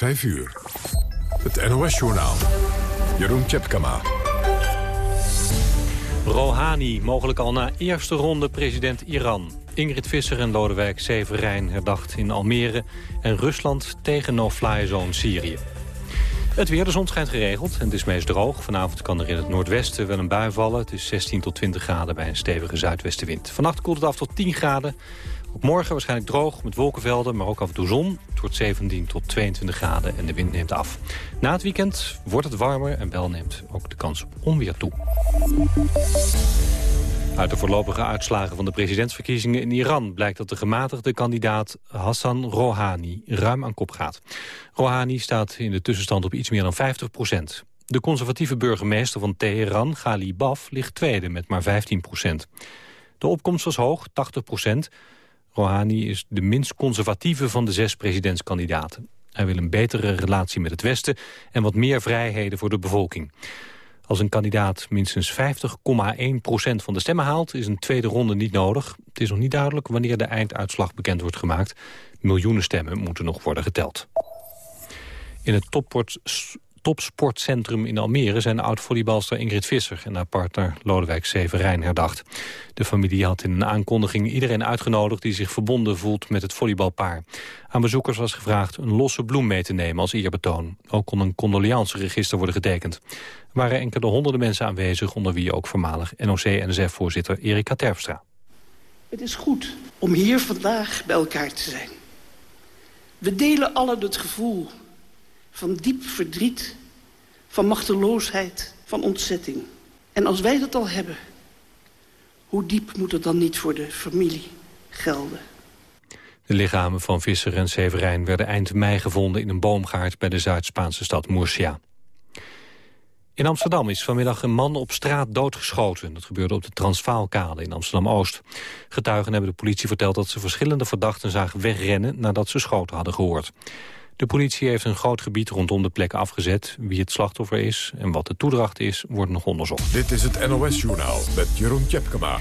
5 uur. Het NOS-journaal. Jeroen Tjepkama. Rouhani, mogelijk al na eerste ronde president Iran. Ingrid Visser en Lodewijk Severijn herdacht in Almere... en Rusland tegen no-fly zone Syrië. Het weer, de zon schijnt geregeld en het is meest droog. Vanavond kan er in het noordwesten wel een bui vallen. Het is 16 tot 20 graden bij een stevige zuidwestenwind. Vannacht koelt het af tot 10 graden. Ook morgen waarschijnlijk droog met wolkenvelden, maar ook af en toe zon. Het wordt 17 tot 22 graden en de wind neemt af. Na het weekend wordt het warmer en wel neemt ook de kans op onweer toe. Uit de voorlopige uitslagen van de presidentsverkiezingen in Iran... blijkt dat de gematigde kandidaat Hassan Rouhani ruim aan kop gaat. Rouhani staat in de tussenstand op iets meer dan 50 procent. De conservatieve burgemeester van Teheran, Ghali Baf, ligt tweede met maar 15 procent. De opkomst was hoog, 80 procent. Rouhani is de minst conservatieve van de zes presidentskandidaten. Hij wil een betere relatie met het Westen en wat meer vrijheden voor de bevolking. Als een kandidaat minstens 50,1% van de stemmen haalt... is een tweede ronde niet nodig. Het is nog niet duidelijk wanneer de einduitslag bekend wordt gemaakt. Miljoenen stemmen moeten nog worden geteld. In het topport topsportcentrum in Almere zijn oud-volleybalster Ingrid Visser en haar partner Lodewijk Severijn herdacht. De familie had in een aankondiging iedereen uitgenodigd die zich verbonden voelt met het volleybalpaar. Aan bezoekers was gevraagd een losse bloem mee te nemen als eerbetoon. Ook kon een condoleanceregister worden getekend. Er waren enkele honderden mensen aanwezig, onder wie ook voormalig NOC-NSF-voorzitter Erika Terpstra. Het is goed om hier vandaag bij elkaar te zijn. We delen allen het gevoel van diep verdriet, van machteloosheid, van ontzetting. En als wij dat al hebben, hoe diep moet het dan niet voor de familie gelden? De lichamen van Visser en Severijn werden eind mei gevonden in een boomgaard bij de Zuid-Spaanse stad Murcia. In Amsterdam is vanmiddag een man op straat doodgeschoten. Dat gebeurde op de Transvaalkade in Amsterdam-Oost. Getuigen hebben de politie verteld dat ze verschillende verdachten zagen wegrennen nadat ze schoten hadden gehoord. De politie heeft een groot gebied rondom de plek afgezet. Wie het slachtoffer is en wat de toedracht is, wordt nog onderzocht. Dit is het NOS-journaal met Jeroen Tjepkema.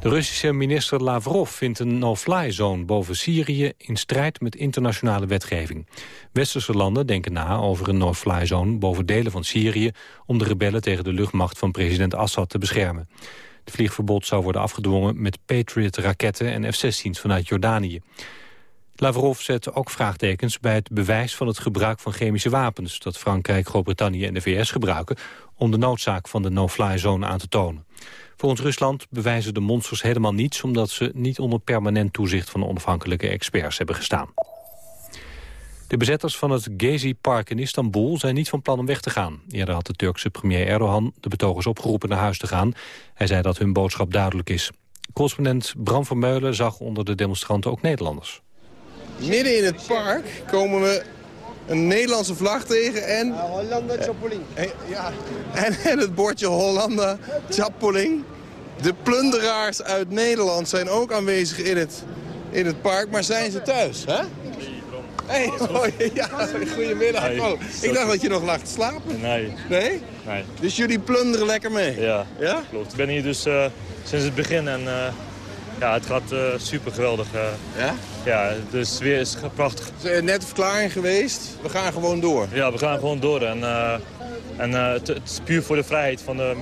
De Russische minister Lavrov vindt een no-fly zone boven Syrië in strijd met internationale wetgeving. Westerse landen denken na over een no-fly zone boven delen van Syrië om de rebellen tegen de luchtmacht van president Assad te beschermen. Het vliegverbod zou worden afgedwongen met Patriot-raketten en F-16's vanuit Jordanië. Lavrov zet ook vraagtekens bij het bewijs van het gebruik van chemische wapens... dat Frankrijk, Groot-Brittannië en de VS gebruiken... om de noodzaak van de no-fly zone aan te tonen. Volgens Rusland bewijzen de monsters helemaal niets... omdat ze niet onder permanent toezicht van onafhankelijke experts hebben gestaan. De bezetters van het Gezi-park in Istanbul zijn niet van plan om weg te gaan. Eerder had de Turkse premier Erdogan de betogers opgeroepen naar huis te gaan. Hij zei dat hun boodschap duidelijk is. Correspondent Bram van Meulen zag onder de demonstranten ook Nederlanders. Midden in het park komen we een Nederlandse vlag tegen en... Hollanda Chapolin. Ja, en, en het bordje Hollanda Chapolin. De plunderaars uit Nederland zijn ook aanwezig in het, in het park, maar zijn ze thuis, hè? Hey, oh, ja, goedemiddag. Oh, ik dacht dat je nog lag te slapen. Nee. Nee? Nee. Dus jullie plunderen lekker mee? Ja, Ja? klopt. Ik ben hier dus uh, sinds het begin en uh, ja, het gaat uh, super geweldig. Ja? Ja, de sfeer is prachtig. Is net een verklaring geweest. We gaan gewoon door. Ja, we gaan gewoon door. En, en het, het, is puur voor de vrijheid, van de,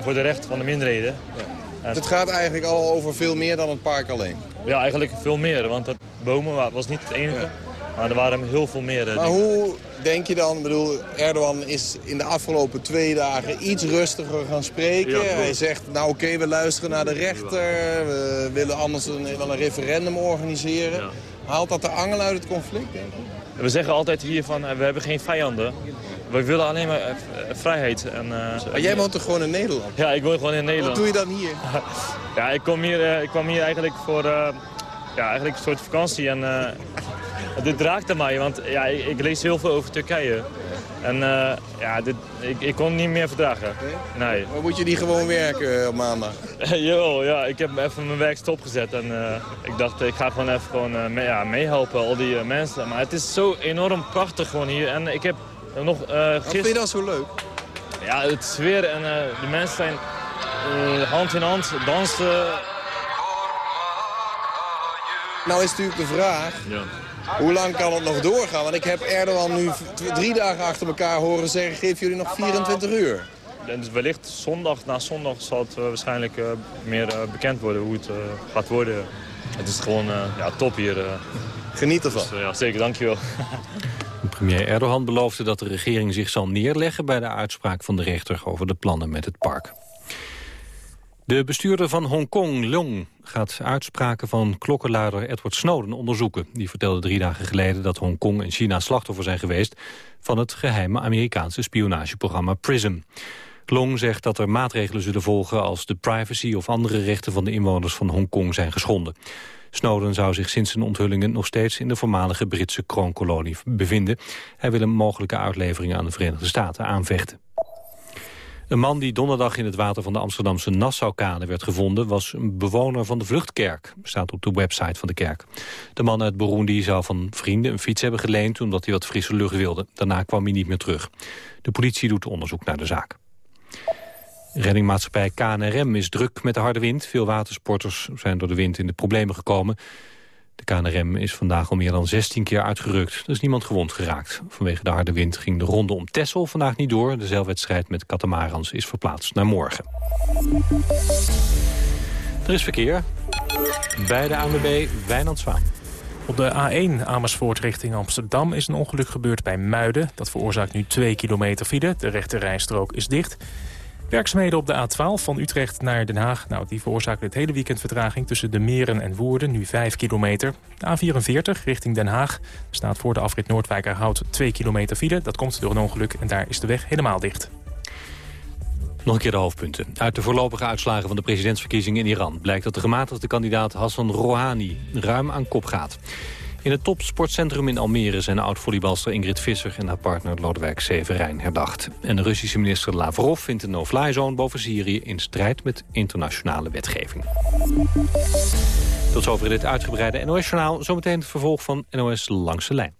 voor de rechten van de minderheden. Ja. En... Het gaat eigenlijk al over veel meer dan het park alleen. Ja, eigenlijk veel meer. Want het bomen was niet het enige. Ja. Maar er waren heel veel meer. Maar hoe denk je dan? Ik bedoel, Erdogan is in de afgelopen twee dagen iets rustiger gaan spreken. Hij zegt, nou oké, okay, we luisteren naar de rechter. We willen anders een, wel een referendum organiseren. Haalt dat de angel uit het conflict, denk je? We zeggen altijd hier van, we hebben geen vijanden. We willen alleen maar vrijheid. En, uh, maar jij woont toch gewoon in Nederland? Ja, ik woon gewoon in Nederland. Wat doe je dan hier? ja, ik, kom hier, ik kwam hier eigenlijk voor uh, ja, eigenlijk een soort vakantie. En, dit raakte mij, want ja, ik, ik, lees heel veel over Turkije. En ja, dit, ik, ik kon het niet meer verdragen. Nee? Maar moet je die gewoon werken op maandag? Ja, ik heb even mijn werk stopgezet. En ik dacht, ik ga gewoon even gewoon, mee, ja, meehelpen, al die mensen. Maar het is zo enorm prachtig gewoon hier. En ik heb nog, uh, Wat vind je dat zo leuk? Ja, het sfeer en de mensen zijn hand in hand, dansen. Nou is natuurlijk de vraag, ja. Hoe lang kan het nog doorgaan? Want ik heb Erdogan nu drie dagen achter elkaar horen zeggen... geef jullie nog 24 uur. Dus wellicht zondag na zondag zal het uh, waarschijnlijk uh, meer uh, bekend worden hoe het gaat worden. Het is gewoon ja, top hier. Geniet ervan. Dus, ja, zeker, dankjewel. Premier Erdogan beloofde dat de regering zich zal neerleggen... bij de uitspraak van de rechter over de plannen met het park. De bestuurder van Hongkong, Long, gaat uitspraken van klokkenluider Edward Snowden onderzoeken. Die vertelde drie dagen geleden dat Hongkong en China slachtoffer zijn geweest... van het geheime Amerikaanse spionageprogramma PRISM. Long zegt dat er maatregelen zullen volgen als de privacy of andere rechten van de inwoners van Hongkong zijn geschonden. Snowden zou zich sinds zijn onthullingen nog steeds in de voormalige Britse kroonkolonie bevinden. Hij wil een mogelijke uitlevering aan de Verenigde Staten aanvechten. Een man die donderdag in het water van de Amsterdamse Nassaukade werd gevonden... was een bewoner van de Vluchtkerk, staat op de website van de kerk. De man uit Burundi zou van vrienden een fiets hebben geleend... omdat hij wat frisse lucht wilde. Daarna kwam hij niet meer terug. De politie doet onderzoek naar de zaak. Reddingmaatschappij KNRM is druk met de harde wind. Veel watersporters zijn door de wind in de problemen gekomen. De KNRM is vandaag al meer dan 16 keer uitgerukt. Er is niemand gewond geraakt. Vanwege de harde wind ging de ronde om Tessel vandaag niet door. De zeilwedstrijd met katamarans is verplaatst naar morgen. Er is verkeer. Bij de ANWB Wijnand Zwaan. Op de A1 Amersfoort richting Amsterdam is een ongeluk gebeurd bij Muiden. Dat veroorzaakt nu 2 kilometer file. De rechte rijstrook is dicht. Werkzaamheden op de A12 van Utrecht naar Den Haag. Nou, die veroorzaken het hele weekend vertraging tussen de Meren en Woerden, nu 5 kilometer. De A44 richting Den Haag staat voor de afrit Noordwijkerhout 2 kilometer file. Dat komt door een ongeluk en daar is de weg helemaal dicht. Nog een keer de hoofdpunten. Uit de voorlopige uitslagen van de presidentsverkiezingen in Iran... blijkt dat de gematigde kandidaat Hassan Rouhani ruim aan kop gaat. In het topsportcentrum in Almere zijn oud-volleybalster Ingrid Visser... en haar partner Lodewijk Severijn herdacht. En de Russische minister Lavrov vindt een no-fly zone boven Syrië... in strijd met internationale wetgeving. Tot zover dit uitgebreide NOS-journaal. Zometeen het vervolg van NOS Langs de Lijn.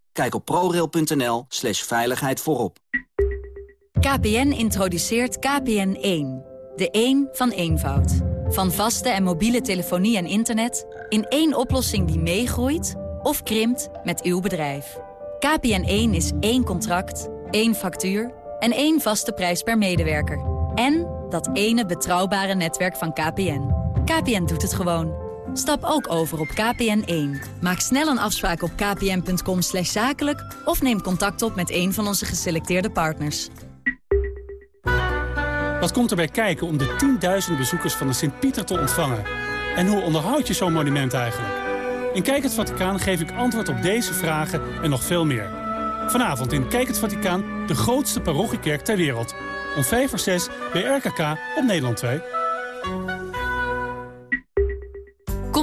Kijk op prorail.nl slash veiligheid voorop. KPN introduceert KPN1. De 1 van eenvoud. Van vaste en mobiele telefonie en internet... in één oplossing die meegroeit of krimpt met uw bedrijf. KPN1 is één contract, één factuur en één vaste prijs per medewerker. En dat ene betrouwbare netwerk van KPN. KPN doet het gewoon. Stap ook over op KPN1. Maak snel een afspraak op kpn.com zakelijk... of neem contact op met een van onze geselecteerde partners. Wat komt er bij kijken om de tienduizenden bezoekers van de Sint-Pieter te ontvangen? En hoe onderhoud je zo'n monument eigenlijk? In Kijk het Vaticaan geef ik antwoord op deze vragen en nog veel meer. Vanavond in Kijk het Vaticaan de grootste parochiekerk ter wereld. Om 5 voor 6 bij RKK op Nederland 2.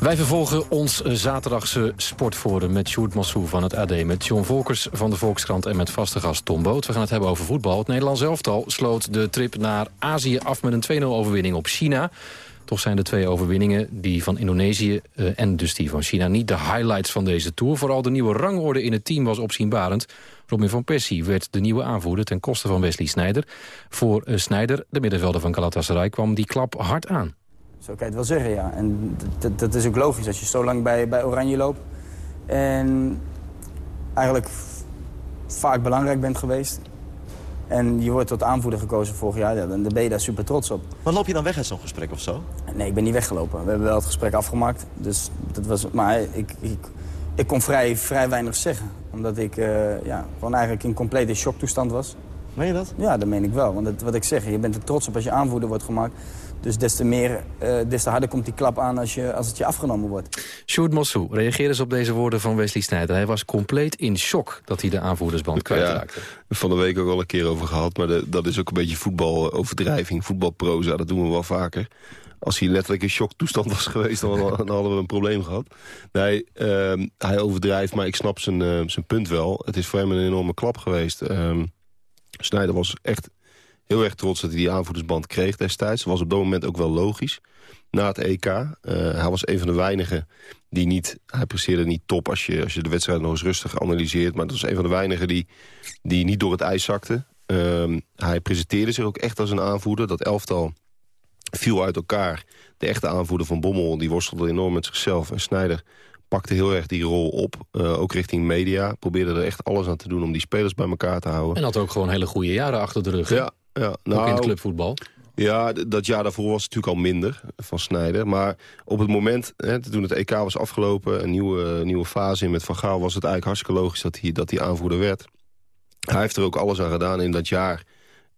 Wij vervolgen ons zaterdagse sportforum met Sjoerd Massou van het AD... met John Volkers van de Volkskrant en met vaste gast Tom Boot. We gaan het hebben over voetbal. Het Nederlands elftal sloot de trip naar Azië af met een 2-0 overwinning op China. Toch zijn de twee overwinningen, die van Indonesië uh, en dus die van China... niet de highlights van deze Tour. Vooral de nieuwe rangorde in het team was opzienbarend. Robin van Persie werd de nieuwe aanvoerder ten koste van Wesley Sneijder. Voor uh, Sneijder, de middenvelder van Galatasaray, kwam die klap hard aan. Zo kan je het wel zeggen, ja. En dat is ook logisch als je zo lang bij, bij Oranje loopt. En eigenlijk vaak belangrijk bent geweest. En je wordt tot aanvoerder gekozen vorig jaar, ja, dan ben je daar super trots op. Maar loop je dan weg uit zo'n gesprek of zo? Nee, ik ben niet weggelopen. We hebben wel het gesprek afgemaakt. Dus dat was, maar ik, ik, ik kon vrij, vrij weinig zeggen. Omdat ik uh, ja, gewoon eigenlijk in complete shocktoestand was. Meen je dat? Ja, dat meen ik wel. Want het, wat ik zeg, je bent er trots op als je aanvoerder wordt gemaakt. Dus des te, meer, uh, des te harder komt die klap aan als, je, als het je afgenomen wordt. Sjoerd Mossou, reageer eens op deze woorden van Wesley Sneijder. Hij was compleet in shock dat hij de aanvoerdersband kwijtraakte. Ja, van de week ook al een keer over gehad. Maar de, dat is ook een beetje voetbaloverdrijving, voetbalproza. Dat doen we wel vaker. Als hij letterlijk in shocktoestand was geweest, dan, dan hadden we een probleem gehad. Nee, uh, hij overdrijft, maar ik snap zijn, uh, zijn punt wel. Het is voor hem een enorme klap geweest. Uh, Snijder was echt heel erg trots dat hij die aanvoerdersband kreeg destijds. Dat was op dat moment ook wel logisch. Na het EK. Uh, hij was een van de weinigen die niet... Hij presteerde niet top als je, als je de wedstrijd nog eens rustig analyseert. Maar dat was een van de weinigen die, die niet door het ijs zakte. Uh, hij presenteerde zich ook echt als een aanvoerder. Dat elftal viel uit elkaar. De echte aanvoerder van Bommel die worstelde enorm met zichzelf. En Snijder pakte heel erg die rol op. Uh, ook richting media. Probeerde er echt alles aan te doen om die spelers bij elkaar te houden. En had ook gewoon hele goede jaren achter de rug. Ja, ja, nou, ook in het clubvoetbal. Ja, dat jaar daarvoor was het natuurlijk al minder van Snijder. Maar op het moment, hè, toen het EK was afgelopen... een nieuwe, nieuwe fase in met Van Gaal... was het eigenlijk hartstikke logisch dat hij, dat hij aanvoerder werd. Hij heeft er ook alles aan gedaan in dat jaar...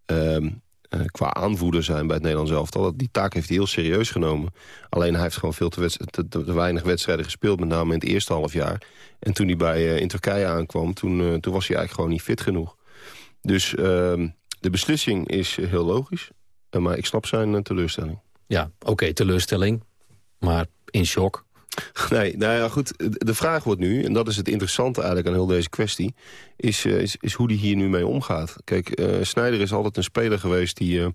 Um, uh, qua aanvoerder zijn bij het Nederlands elftal. Die taak heeft hij heel serieus genomen. Alleen hij heeft gewoon veel te, te, te, weinig wedstrijden gespeeld. Met name in het eerste half jaar. En toen hij bij, uh, in Turkije aankwam, toen, uh, toen was hij eigenlijk gewoon niet fit genoeg. Dus ehm, de beslissing is heel logisch. maar ik snap zijn teleurstelling. Ja, oké, okay, teleurstelling. Maar in shock. Nee, nou ja, goed. De vraag wordt nu, en dat is het interessante eigenlijk aan heel deze kwestie... is, is, is hoe die hier nu mee omgaat. Kijk, uh, Snijder is altijd een speler geweest die uh,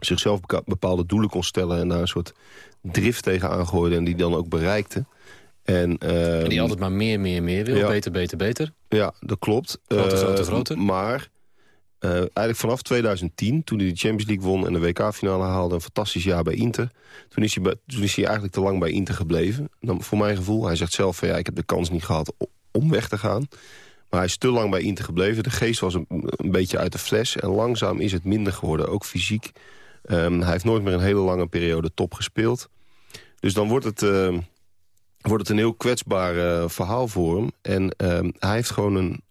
zichzelf bepaalde doelen kon stellen... en daar een soort drift tegen aangooide en die dan ook bereikte. En, en die altijd maar meer, meer, meer wil. Ja, beter, beter, beter. Ja, dat klopt. Groter, groter, groter. Maar uh, eigenlijk vanaf 2010, toen hij de Champions League won... en de WK-finale haalde, een fantastisch jaar bij Inter... Toen is, hij toen is hij eigenlijk te lang bij Inter gebleven. Dan, voor mijn gevoel, hij zegt zelf van... ja, ik heb de kans niet gehad om weg te gaan. Maar hij is te lang bij Inter gebleven. De geest was een, beetje uit de fles. En langzaam is het minder geworden, ook fysiek. Um, hij heeft nooit meer een hele lange periode top gespeeld. Dus dan wordt het... Uh, wordt het een heel kwetsbaar uh, verhaal voor hem. En uh, hij heeft gewoon een,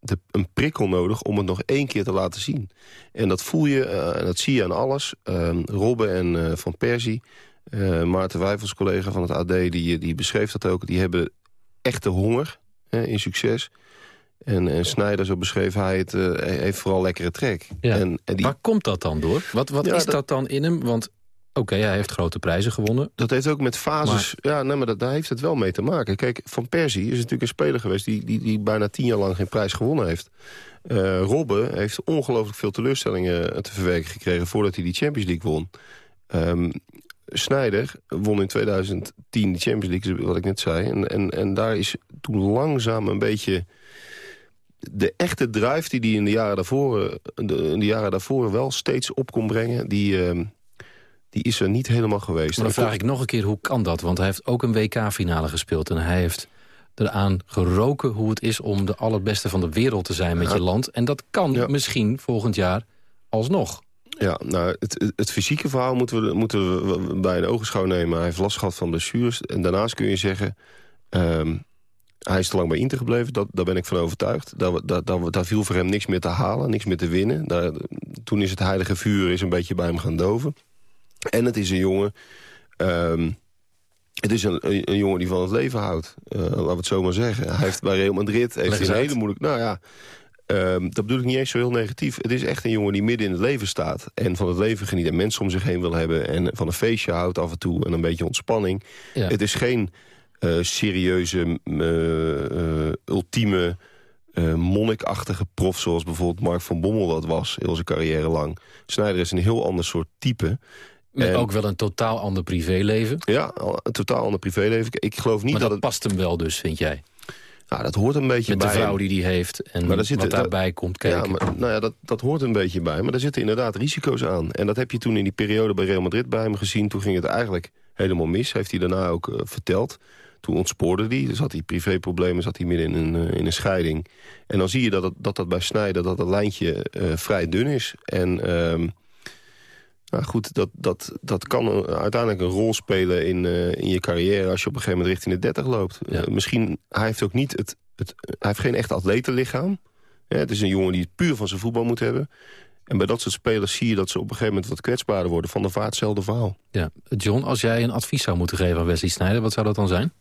de, een prikkel nodig om het nog één keer te laten zien. En dat voel je, uh, en dat zie je aan alles. Uh, Robben en uh, Van Persie, Maarten Wijfels, collega van het AD... Die, die beschreef dat ook, die hebben echte honger in succes... En, en Snijder, zo beschreef hij het, heeft vooral lekkere trek. Ja. En, en die... Waar komt dat dan door? Wat, wat Ja, is dat- dat dan in hem? Want oké, hij heeft grote prijzen gewonnen. Dat heeft ook met fases... Ja, nee, maar dat, daar heeft het wel mee te maken. Kijk, Van Persie is natuurlijk een speler geweest... die, die, die bijna tien jaar lang geen prijs gewonnen heeft. Eh Robben heeft ongelooflijk veel teleurstellingen te verwerken gekregen... voordat hij die Champions League won. Snijder won in 2010 de Champions League, wat ik net zei. En, en, en daar is toen langzaam een beetje... De echte drive die hij in de jaren daarvoor, eh, de, in de jaren daarvoor wel steeds op kon brengen... die, ehm, die is er niet helemaal geweest. Maar dan vraag ik nog een keer, hoe kan dat? Want hij heeft ook een WK-finale gespeeld. En hij heeft eraan geroken hoe het is om de allerbeste van de wereld te zijn met Ja. je land. En dat kan misschien volgend jaar alsnog. Ja, nou, het, het, fysieke verhaal moeten we, moeten we bij een ogenschouw nemen. Hij heeft last gehad van blessures. En daarnaast kun je zeggen... ehm, hij is te lang bij Inter gebleven, dat, daar ben ik van overtuigd. Daar, daar, daar, daar viel voor hem niks meer te halen, niks meer te winnen. Daar, toen is het heilige vuur is een beetje bij hem gaan doven. En het is een jongen... ehm, het is een, een, een jongen die van het leven houdt. Eh, laten we het zo maar zeggen. Hij heeft bij Real Madrid heeft een hele moeilijk... Nou ja, ehm, dat bedoel ik niet eens zo heel negatief. Het is echt een jongen die midden in het leven staat. En van het leven geniet en mensen om zich heen wil hebben. En van een feestje houdt af en toe. En een beetje ontspanning. Ja. Het is geen eh, serieuze, eh, ultieme... eh, monnikachtige prof zoals bijvoorbeeld Mark van Bommel dat was... heel zijn carrière lang. Snijder is een heel ander soort type. Met En- ook wel een totaal ander privéleven. Ja, een totaal ander privéleven. Ik geloof niet Maar dat, dat het... past hem wel dus, vind jij? Nou, dat hoort een beetje Met de bij vrouw hem. die hij heeft en Maar daar zit- wat daar- daarbij komt kijken. Ja, maar, nou ja, dat, dat hoort een beetje bij. Maar daar zitten inderdaad risico's aan. En dat heb je toen in die periode bij Real Madrid bij hem gezien. Toen ging het eigenlijk helemaal mis. Heeft hij daarna ook eh, verteld. Toen ontspoorde hij, dus had hij privéproblemen, zat hij midden in een, in een scheiding. En dan zie je dat het, dat, dat bij Snijder dat het lijntje vrij dun is. En... Ehm, nou goed, dat, dat, dat kan uiteindelijk een rol spelen in, in je carrière... als je op een gegeven moment richting de 30 loopt. misschien, hij heeft ook niet het, het... Hij heeft geen echt atletenlichaam. Ja, het is een jongen die het puur van zijn voetbal moet hebben. En bij dat soort spelers zie je dat ze op een gegeven moment wat kwetsbaarder worden. Van de vaart hetzelfde verhaal. Ja. John, als jij een advies zou moeten geven aan Wesley Sneijder, wat zou dat dan zijn?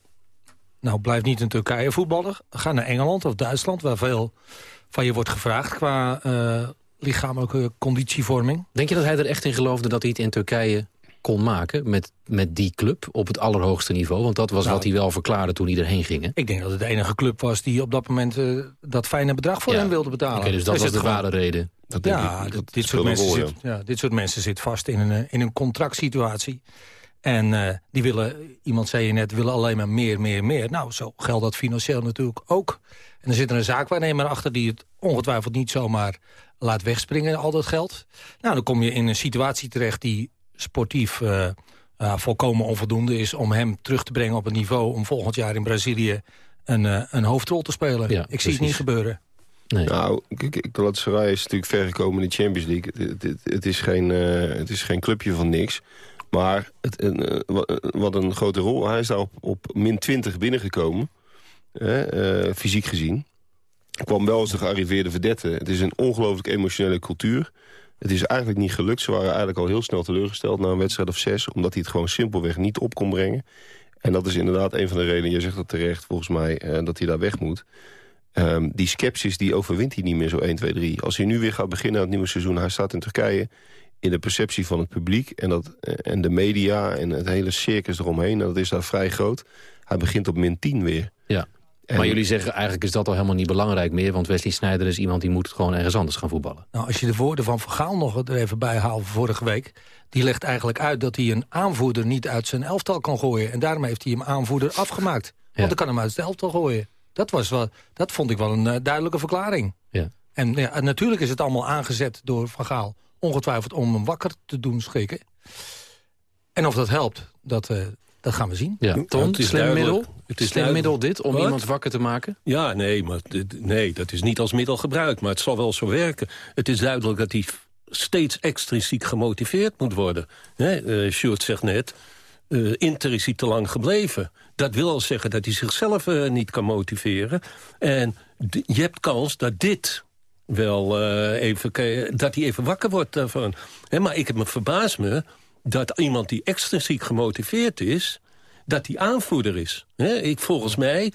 Nou, blijf niet in Turkije voetballer. Ga naar Engeland of Duitsland, waar veel van je wordt gevraagd qua uh, lichamelijke conditievorming. Denk je dat hij er echt in geloofde dat hij het in Turkije kon maken met, met die club op het allerhoogste niveau? Want dat was nou, wat hij wel verklaarde toen hij erheen ging. Hè? Ik denk dat het de enige club was die op dat moment uh, dat fijne bedrag voor hem wilde betalen. Okay, dus dat was de ware reden. Dat ja, ik, dat, dit, soort mensen zit, ja, dit soort mensen zit vast in een, eh, in een contractsituatie. En uh, die willen, iemand zei je net, willen alleen maar meer, meer, meer. Nou, zo geldt dat financieel natuurlijk ook. En er zit er een zaakwaarnemer achter die het ongetwijfeld niet zomaar laat wegspringen, al dat geld. Nou, dan kom je in een situatie terecht die sportief uh, uh, volkomen onvoldoende is... om hem terug te brengen op het niveau om volgend jaar in Brazilië een, uh, een hoofdrol te spelen. Ja, ik zie het niet gebeuren. Nee. Nou, Galatasaray is natuurlijk ver gekomen in de Champions League. Het, het, het, is, geen, het is geen clubje van niks. Maar het, een, wat een grote rol. Hij is daar op, op min 20 binnengekomen. fysiek gezien. Kwam wel als de gearriveerde vedette. Het is een ongelooflijk emotionele cultuur. Het is eigenlijk niet gelukt. Ze waren eigenlijk al heel snel teleurgesteld na een wedstrijd of zes... omdat hij het gewoon simpelweg niet op kon brengen. En dat is inderdaad een van de redenen, je zegt dat terecht volgens mij... Eh, dat hij daar weg moet. Um, die sceptisch die overwint hij niet meer zo 1, 2, 3. Als hij nu weer gaat beginnen aan het nieuwe seizoen... hij staat in Turkije in de perceptie van het publiek en, dat, eh, en de media... en het hele circus eromheen, dat is daar vrij groot. Hij begint op min 10 weer. Ja. Maar jullie zeggen eigenlijk is dat al helemaal niet belangrijk meer... want Wesley Sneijder is iemand die moet gewoon ergens anders gaan voetballen. Nou, als je de woorden van Vergaal nog er even bij haalt vorige week... die legt eigenlijk uit dat hij een aanvoerder niet uit zijn elftal kan gooien. En daarom heeft hij hem aanvoerder afgemaakt. Want dan kan hem uit zijn elftal gooien. Dat, was wel, dat vond ik wel een uh, duidelijke verklaring. Ja. En ja, natuurlijk is het allemaal aangezet door Van Gaal. Ongetwijfeld om hem wakker te doen schrikken. En of dat helpt, dat, uh, dat gaan we zien. Ja. Ton, het is slim middel? Het is slim middel dit, om iemand wakker te maken? Ja, nee, maar, nee, dat is niet als middel gebruikt. Maar het zal wel zo werken. Het is duidelijk dat hij steeds extrinsiek gemotiveerd moet worden. Nee, uh, Sjoerd zegt net, uh, Inter is hij te lang gebleven. Dat wil al zeggen dat hij zichzelf uh, niet kan motiveren. En je hebt kans dat dit wel uh, even, dat hij even wakker wordt daarvan. maar ik heb me verbaasd me dat iemand die extrinsiek gemotiveerd is... dat die aanvoerder is. ik, volgens mij,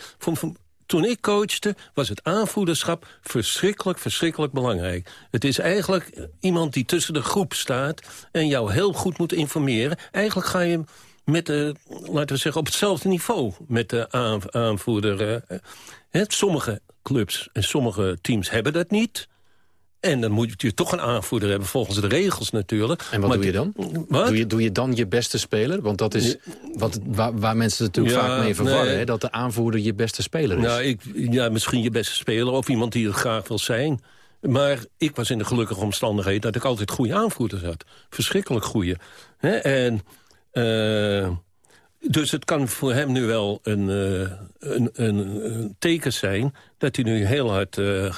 toen ik coachte, was het aanvoederschap verschrikkelijk, verschrikkelijk belangrijk. Het is eigenlijk iemand die tussen de groep staat... en jou heel goed moet informeren. Eigenlijk ga je met de, laten we zeggen, op hetzelfde niveau met de aanvoerder. sommige clubs en sommige teams hebben dat niet... En dan moet je toch een aanvoerder hebben, volgens de regels natuurlijk. En wat doe je dan? Wat? Doe, je, doe je dan je beste speler? Want dat is wat, waar, waar mensen natuurlijk vaak mee verwarren. Hè? Dat de aanvoerder je beste speler is. Nou, ik, ja, misschien je beste speler of iemand die het graag wil zijn. Maar ik was in de gelukkige omstandigheid dat ik altijd goede aanvoerders had. Verschrikkelijk goede. En... Uh, dus het kan voor hem nu wel een, uh, een, een, een, teken zijn... dat hij nu heel hard uh,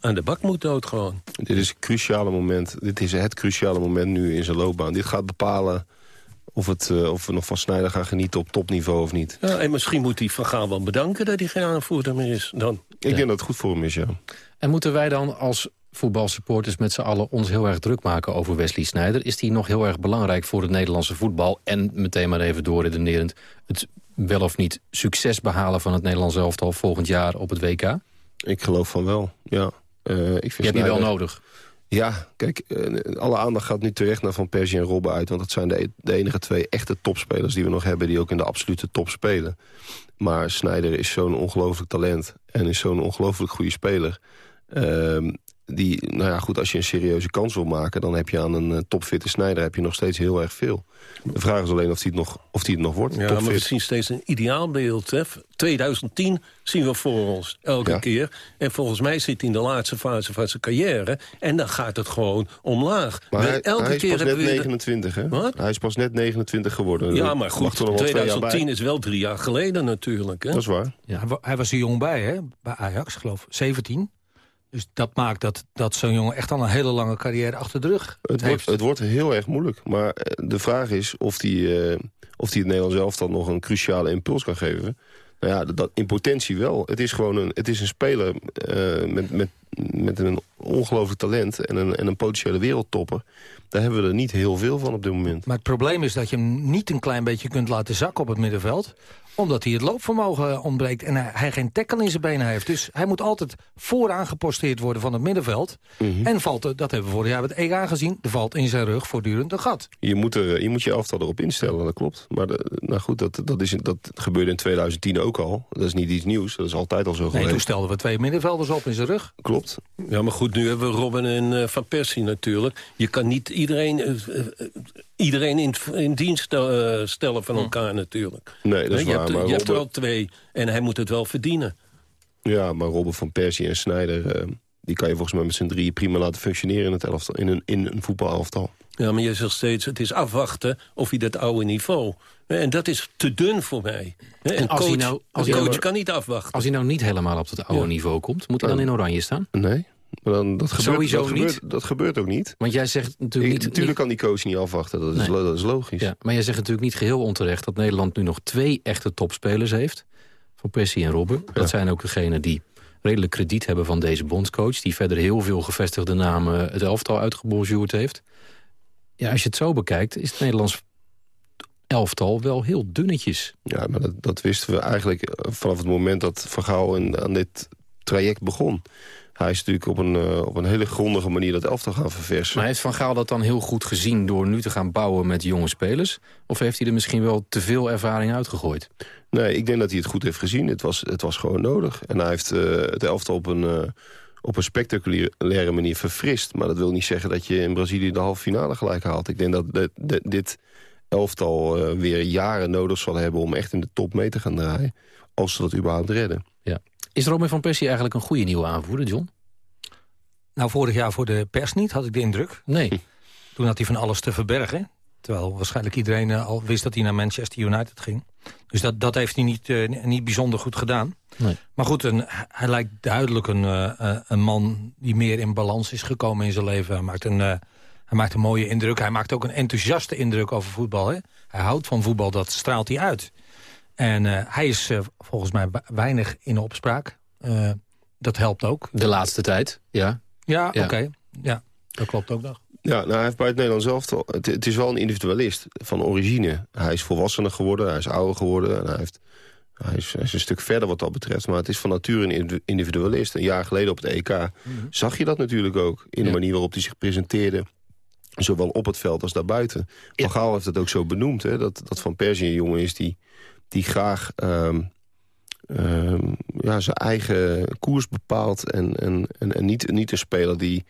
aan de bak moet dood gewoon. Dit is een cruciale moment. Dit is het cruciale moment nu in zijn loopbaan. Dit gaat bepalen of, het, uh, of we nog van Snijder gaan genieten op topniveau of niet. Ja, en misschien moet hij Van Gaal wel bedanken dat hij geen aanvoerder meer is. Dan. Ik denk dat het goed voor hem is, ja. En moeten wij dan als voetbalsupporters met z'n allen ons heel erg druk maken over Wesley Sneijder. Is die nog heel erg belangrijk voor het Nederlandse voetbal? En meteen maar even doorredenerend, het wel of niet succes behalen van het Nederlandse elftal volgend jaar op het WK? Ik geloof van wel, ja. Uh, ik vind Je hebt die wel nodig. Ja, kijk, uh, alle aandacht gaat nu terecht naar Van Persie en Robben uit. Want dat zijn de, de, enige twee echte topspelers die we nog hebben... die ook in de absolute top spelen. Maar Snijder is zo'n ongelooflijk talent. En is zo'n ongelooflijk goede speler. Uh, die, nou ja, goed, als je een serieuze kans wil maken... dan heb je aan een uh, topfitte snijder heb je nog steeds heel erg veel. De vraag is alleen of hij het nog, of die het nog wordt. Ja, maar we zien steeds een ideaalbeeld. Hè? 2010 zien we voor ons elke keer. En volgens mij zit hij in de laatste fase van zijn carrière. En dan gaat het gewoon omlaag. Maar hij, elke hij is keer pas net 29, hè? Wat? Hij is pas net 29 geworden. Ja, maar goed, 2010 is wel drie jaar geleden natuurlijk. Hè? Dat is waar. Ja, hij was er jong bij, hè? Bij Ajax, geloof ik. 17. Dus dat maakt dat, dat zo'n jongen echt al een hele lange carrière achter de rug het heeft. Wordt, het wordt heel erg moeilijk. Maar eh, de vraag is of hij uh, of die het Nederlands zelf dan nog een cruciale impuls kan geven. Nou ja, dat, in potentie wel. Het is gewoon een, het is een speler uh, met, met, met een ongelooflijk talent en een, en een potentiële wereldtopper. Daar hebben we er niet heel veel van op dit moment. Maar het probleem is dat je hem niet een klein beetje kunt laten zakken op het middenveld omdat hij het loopvermogen ontbreekt en hij, geen tackle in zijn benen heeft. Dus hij moet altijd vooraan geposteerd worden van het middenveld. Mhm. En valt, er, dat hebben we vorig jaar met EK gezien, er valt in zijn rug voortdurend een gat. Je moet, er, je, moet je aftal erop instellen, dat klopt. Maar de, nou goed, dat, dat, is, dat gebeurde in 2010 ook al. Dat is niet iets nieuws, dat is altijd al zo geweest. Nee, toen stelden we twee middenvelders op in zijn rug. Klopt. Ja, maar goed, nu hebben we Robin en uh, Van Persie natuurlijk. Je kan niet iedereen... Uh, uh, iedereen in, in dienst uh, stellen van elkaar natuurlijk. Nee, dat is je waar. Hebt, maar je hebt er wel twee en hij moet het wel verdienen. Ja, maar Robben van Persie en Snijder... Uh, die kan je volgens mij met z'n drieën prima laten functioneren in, het elftal, in een, in een voetbalelftal. Ja, maar je zegt steeds, het is afwachten of hij dat oude niveau... En dat is te dun voor mij. Een als coach, hij nou, als een hij coach nou, kan niet afwachten. Als hij nou niet helemaal op het oude ja. niveau komt... moet hij dan in oranje staan? Nee. Maar dan, dat gebeurt, Sowieso dat niet? Dat gebeurt ook niet. Want jij zegt natuurlijk niet... Natuurlijk kan die coach niet afwachten, dat is, Nee. dat is logisch. Ja, maar jij zegt natuurlijk niet geheel onterecht... dat Nederland nu nog twee echte topspelers heeft. Van Persie en Robben. Dat zijn ook degenen die redelijk krediet hebben van deze bondscoach... die verder heel veel gevestigde namen het elftal uitgebonjourd heeft. Ja, als je het zo bekijkt, is het Nederlands elftal wel heel dunnetjes. Ja, maar dat, dat wisten we eigenlijk eh, vanaf het moment dat Van Gaal aan dit traject begon. Hij is natuurlijk op een, uh, op een hele grondige manier dat elftal gaan verversen. Maar heeft Van Gaal dat dan heel goed gezien door nu te gaan bouwen met jonge spelers? Of heeft hij er misschien wel te veel ervaring uitgegooid? Nee, ik denk dat hij het goed heeft gezien. Het was, het was gewoon nodig. En hij heeft uh, het elftal op een, uh, op een spectaculaire manier verfrist. Maar dat wil niet zeggen dat je in Brazilië de halve finale gelijk haalt. Ik denk dat de, de, dit elftal uh, weer jaren nodig zal hebben... om echt in de top mee te gaan draaien. Als ze dat überhaupt redden. Is Robin van Persie eigenlijk een goede nieuwe aanvoerder, John? Nou, vorig jaar voor de pers niet, had ik de indruk. Nee. Toen had hij van alles te verbergen. Terwijl waarschijnlijk iedereen uh, al wist dat hij naar Manchester United ging. Dus dat, dat heeft hij niet, uh, niet bijzonder goed gedaan. Nee. Maar goed, een, hij lijkt duidelijk een, uh, een man die meer in balans is gekomen in zijn leven. Hij maakt een, hij maakt een mooie indruk. Hij maakt ook een enthousiaste indruk over voetbal. Hè? Hij houdt van voetbal, dat straalt hij uit. En uh, hij is uh, volgens mij weinig in opspraak. Uh, dat helpt ook. De laatste tijd, ja. Ja, Ja. oké. Okay. Ja, dat klopt ook nog. Ja, nou, hij heeft bij het Nederlands elftal... Het, het is wel een individualist van origine. Hij is volwassener geworden, hij is ouder geworden... en hij, heeft, hij, is, hij is een stuk verder wat dat betreft. Maar het is van nature een individualist. Een jaar geleden op het EK mm -hmm. zag je dat natuurlijk ook... in de Ja. manier waarop hij zich presenteerde... Zowel op het veld als daarbuiten. Van Gaal heeft het ook zo benoemd. Hè, dat, dat Van Persie een jongen is die, die graag um, um, ja, zijn eigen koers bepaalt. En, en, en, en niet, niet een speler die,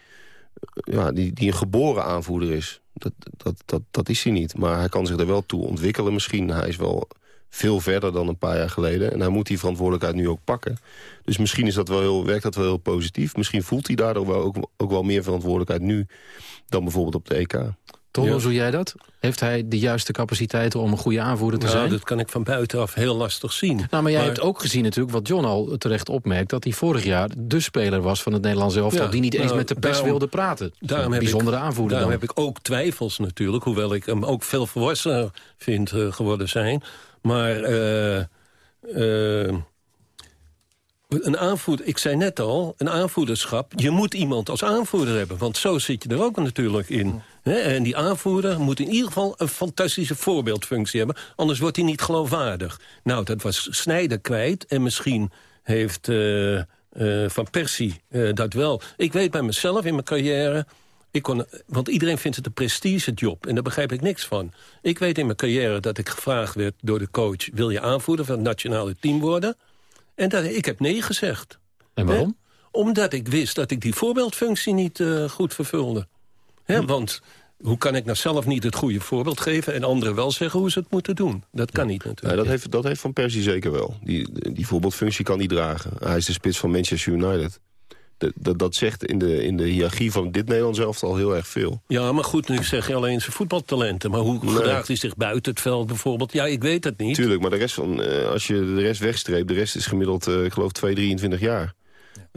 ja, die, die een geboren aanvoerder is. Dat, dat, dat, dat is hij niet. Maar hij kan zich er wel toe ontwikkelen misschien. Hij is wel veel verder dan een paar jaar geleden. En hij moet die verantwoordelijkheid nu ook pakken. Dus misschien is dat wel heel, werkt dat wel heel positief. Misschien voelt hij daardoor wel ook, ook wel meer verantwoordelijkheid nu... dan bijvoorbeeld op de EK. Ja. hoe doe jij dat? Heeft hij de juiste capaciteiten om een goede aanvoerder te Nou, zijn? dat kan ik van buitenaf heel lastig zien. Nou, maar jij hebt ook gezien natuurlijk, wat John al terecht opmerkt... dat hij vorig jaar de speler was van het Nederlands elftal... Ja, die niet eens nou, met de pers daarom- wilde praten. Daarom heb bijzondere ik, aanvoerder daarom dan. heb ik ook twijfels natuurlijk. Hoewel ik hem ook veel volwassener vind eh, geworden zijn. Maar eh, een aanvoerder, ik zei net al, een aanvoederschap. Je moet iemand als aanvoerder hebben. Want zo zit je er ook natuurlijk in. En die aanvoerder moet in ieder geval een fantastische voorbeeldfunctie hebben. Anders wordt hij niet geloofwaardig. Nou, dat was Snijder kwijt. En misschien heeft eh, eh, Van Persie eh, dat wel. Ik weet bij mezelf in mijn carrière... Ik kon, want iedereen vindt het een prestigejob en daar begrijp ik niks van. Ik weet in mijn carrière dat ik gevraagd werd door de coach... wil je aanvoerder van het nationale team worden? En dat, ik heb nee gezegd. En waarom? Omdat ik wist dat ik die voorbeeldfunctie niet goed vervulde. Hè, hm. Want hoe kan ik nou zelf niet het goede voorbeeld geven... en anderen wel zeggen hoe ze het moeten doen? Dat kan niet natuurlijk. Ja, dat, heeft, dat heeft Van Persie zeker wel. Die, die voorbeeldfunctie kan hij dragen. Hij is de spits van Manchester United. Dat, dat, dat zegt in de, in de hiërarchie van dit Nederlands zelf al heel erg veel. Ja, maar goed, nu zeg je alleen zijn voetbaltalenten. Maar hoe gedraagt hij zich buiten het veld bijvoorbeeld? Ja, ik weet het niet. Tuurlijk, maar de rest van, uh, als je de rest wegstreept... de rest is gemiddeld, uh, ik geloof, 2, 23 jaar.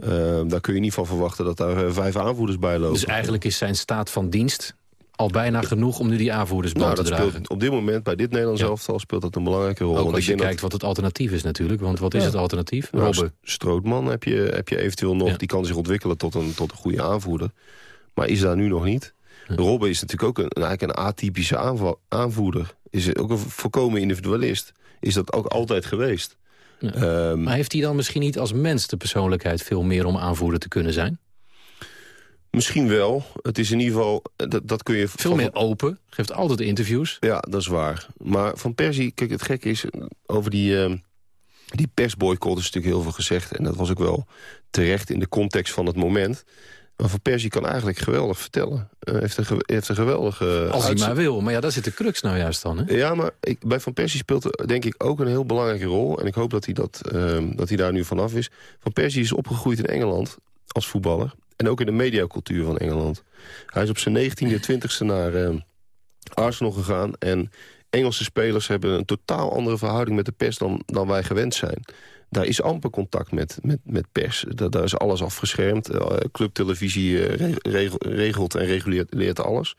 Uh, daar kun je niet van verwachten dat daar vijf aanvoerders bij lopen. Dus eigenlijk is zijn staat van dienst al bijna genoeg om nu die aanvoerders nou, te dragen. Speelt, op dit moment, bij dit Nederlands ja. elftal, speelt dat een belangrijke rol. Ook als je kijkt wat het alternatief is natuurlijk. Want wat is het alternatief? Nou, Robben. Strootman heb je, heb je eventueel nog. Die kan zich ontwikkelen tot een, tot een goede aanvoerder. Maar is daar nu nog niet. Robben is natuurlijk ook een, eigenlijk een atypische aanvoerder. Is ook een volkomen individualist. Is dat ook altijd geweest. Um, maar heeft hij dan misschien niet als mens de persoonlijkheid... veel meer om aanvoerder te kunnen zijn? Misschien wel. Het is in ieder geval... Dat, dat kun je... Veel meer open. Geeft altijd interviews. Ja, dat is waar. Maar Van Persie... Kijk, het gekke is... Over die, uh, die persboycott is natuurlijk heel veel gezegd. En dat was ook wel terecht in de context van het moment. Maar Van Persie kan eigenlijk geweldig vertellen. Uh, heeft, een, heeft een geweldige... Als hij maar wil. Maar ja, daar zit de crux nou juist dan. Hè? Ja, maar ik, bij Van Persie speelt denk ik ook een heel belangrijke rol. En ik hoop dat hij, dat, uh, dat hij daar nu vanaf is. Van Persie is opgegroeid in Engeland als voetballer. En ook in de mediacultuur van Engeland. Hij is op zijn 19e, 20e naar uh, Arsenal gegaan. En Engelse spelers hebben een totaal andere verhouding met de pers dan, dan wij gewend zijn. Daar is amper contact met, met, met pers. Daar, daar is alles afgeschermd. Uh, clubtelevisie uh, regelt en reguleert alles.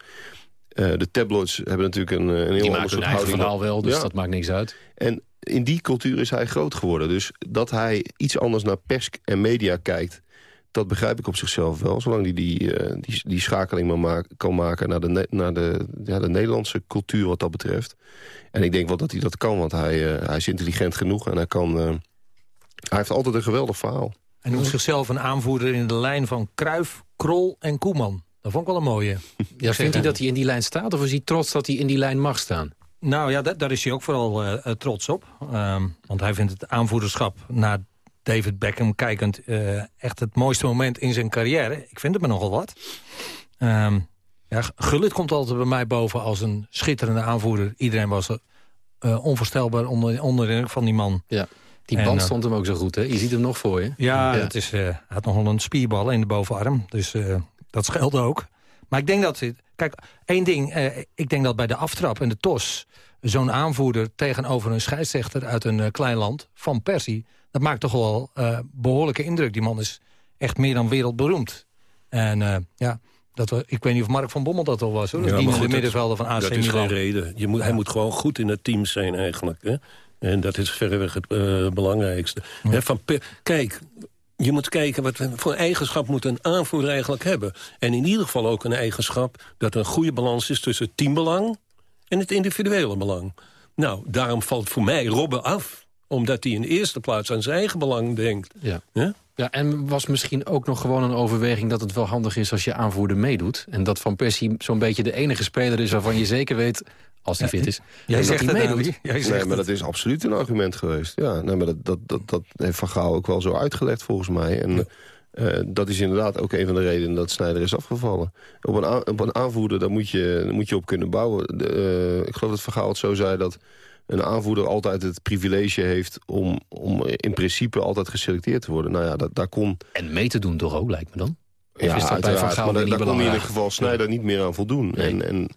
Uh, de tabloids hebben natuurlijk een, een heel ander soort houding. verhaal wel, dus dat maakt niks uit. En in die cultuur is hij groot geworden. Dus dat hij iets anders naar pers en media kijkt dat begrijp ik op zichzelf wel. Zolang hij die, die, uh, die, die, schakeling maar maak, kan maken naar, de, naar de, ja, de Nederlandse cultuur wat dat betreft. En ik denk wel dat hij dat kan, want hij, uh, hij is intelligent genoeg en hij kan... Hij heeft altijd een geweldig verhaal. Hij noemt zichzelf een aanvoerder in de lijn van Kruif, Krol en Koeman. Dat vond ik wel een mooie. Ja, vindt hij dat hij in die lijn staat of is hij trots dat hij in die lijn mag staan? Nou ja, daar is hij ook vooral trots op. Um, want hij vindt het aanvoerderschap naar David Beckham kijkend uh, echt het mooiste moment in zijn carrière. Ik vind het me nogal wat. Um, ja, Gullit komt altijd bij mij boven als een schitterende aanvoerder. Iedereen was uh, onvoorstelbaar onder, onder van die man. Ja. Die band en, uh, stond hem ook zo goed, hè? Je ziet hem nog voor je. Ja, ja. Het is, hij had nogal een spierbal in de bovenarm. Dus dat scheelde ook. Maar ik denk dat... Kijk, één ding. ik denk dat bij de aftrap en de tos... zo'n aanvoerder tegenover een scheidsrechter uit een klein land... van Persie dat maakt toch wel uh, behoorlijke indruk. Die man is echt meer dan wereldberoemd. En uh, ja, dat, ik weet niet of Mark van Bommel dat al was. Hoor. Dat ja, de middenvelder van AC Dat is geen reden. Je moet, ja. Hij moet gewoon goed in het team zijn eigenlijk. Hè? En dat is verreweg het uh, belangrijkste. Ja. Van, kijk, je moet kijken wat voor eigenschap moet een aanvoerder eigenlijk hebben. En in ieder geval ook een eigenschap dat er een goede balans is tussen het teambelang en het individuele belang. Nou, daarom valt voor mij Robben af omdat hij in de eerste plaats aan zijn eigen belang denkt. Ja. ja? Ja, en was misschien ook nog gewoon een overweging... dat het wel handig is als je aanvoerder meedoet. En dat Van Persie zo'n beetje de enige speler is... waarvan je zeker weet, als hij fit is, jij zegt dat hij meedoet. Jij nee, maar dat is absoluut een argument geweest. Ja, nee, maar dat, dat, dat, dat heeft Van Gaal ook wel zo uitgelegd volgens mij. En uh, dat is inderdaad ook een van de redenen dat Snijder is afgevallen. Op een, op een aanvoerder, daar moet je, daar moet je op kunnen bouwen. De, uh, ik geloof dat Van Gaal het zo zei dat een aanvoerder altijd het privilege heeft... om, om in principe altijd geselecteerd te worden. Nou ja, dat, daar kon... En mee te doen toch ook, lijkt me dan? Of ja, is dat bij Van Gaal maar daar kon in ieder geval Snijder niet meer aan voldoen. Nee. En, en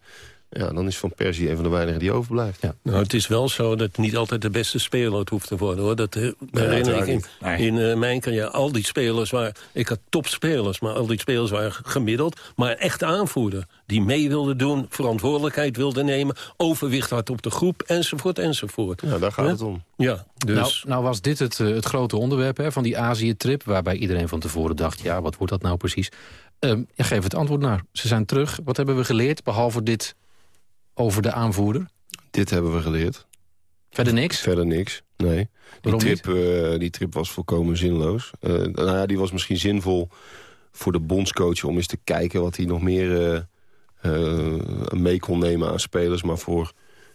ja, dan is Van Persie een van de weinigen die overblijft. Ja. Nou, het is wel zo dat niet altijd de beste speler het hoeft te worden. hoor. Dat herinner ik in, nee. in uh, mijn je al die spelers waar... Ik had topspelers, maar al die spelers waren gemiddeld. Maar een echte aanvoerder die mee wilde doen... verantwoordelijkheid wilde nemen, overwicht had op de groep... enzovoort, enzovoort. Ja, daar gaat het om. Ja, dus... nou, nou was dit het, uh, het grote onderwerp hè, van die Azië-trip... waarbij iedereen van tevoren dacht, ja, wat wordt dat nou precies? Uh, ja, geef het antwoord naar. Ze zijn terug. Wat hebben we geleerd, behalve dit over de aanvoerder? Dit hebben we geleerd. Verder niks? Verder niks, nee. Die trip, uh, die trip was volkomen zinloos. Uh, nou ja, die was misschien zinvol voor de bondscoach... om eens te kijken wat hij nog meer uh, mee kon nemen aan spelers. Maar voor,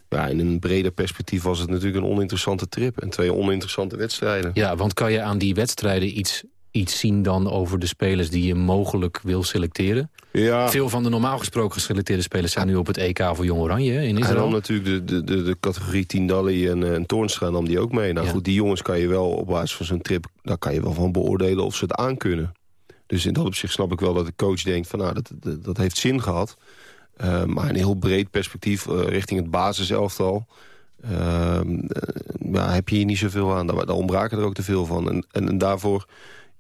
ja, in een breder perspectief was het natuurlijk een oninteressante trip. En twee oninteressante wedstrijden. Ja, want kan je aan die wedstrijden iets iets zien dan over de spelers die je mogelijk wil selecteren? Ja. Veel van de normaal gesproken geselecteerde spelers zijn nu op het EK voor Jong Oranje in Hij Israël. nam natuurlijk de, de, de, de categorie Tindalli en, eh, en Toornstra nam die ook mee. Nou goed, die jongens kan je wel op basis van zo'n trip... daar kan je wel van beoordelen of ze het aankunnen. Dus in dat opzicht snap ik wel dat de coach denkt... van nou, dat, dat, dat heeft zin gehad. Uh, maar een heel breed perspectief uh, richting het basiselftal... Uh, ja, heb je hier niet zoveel aan. Daar, daar ontbraken er ook te veel van. En, en, en daarvoor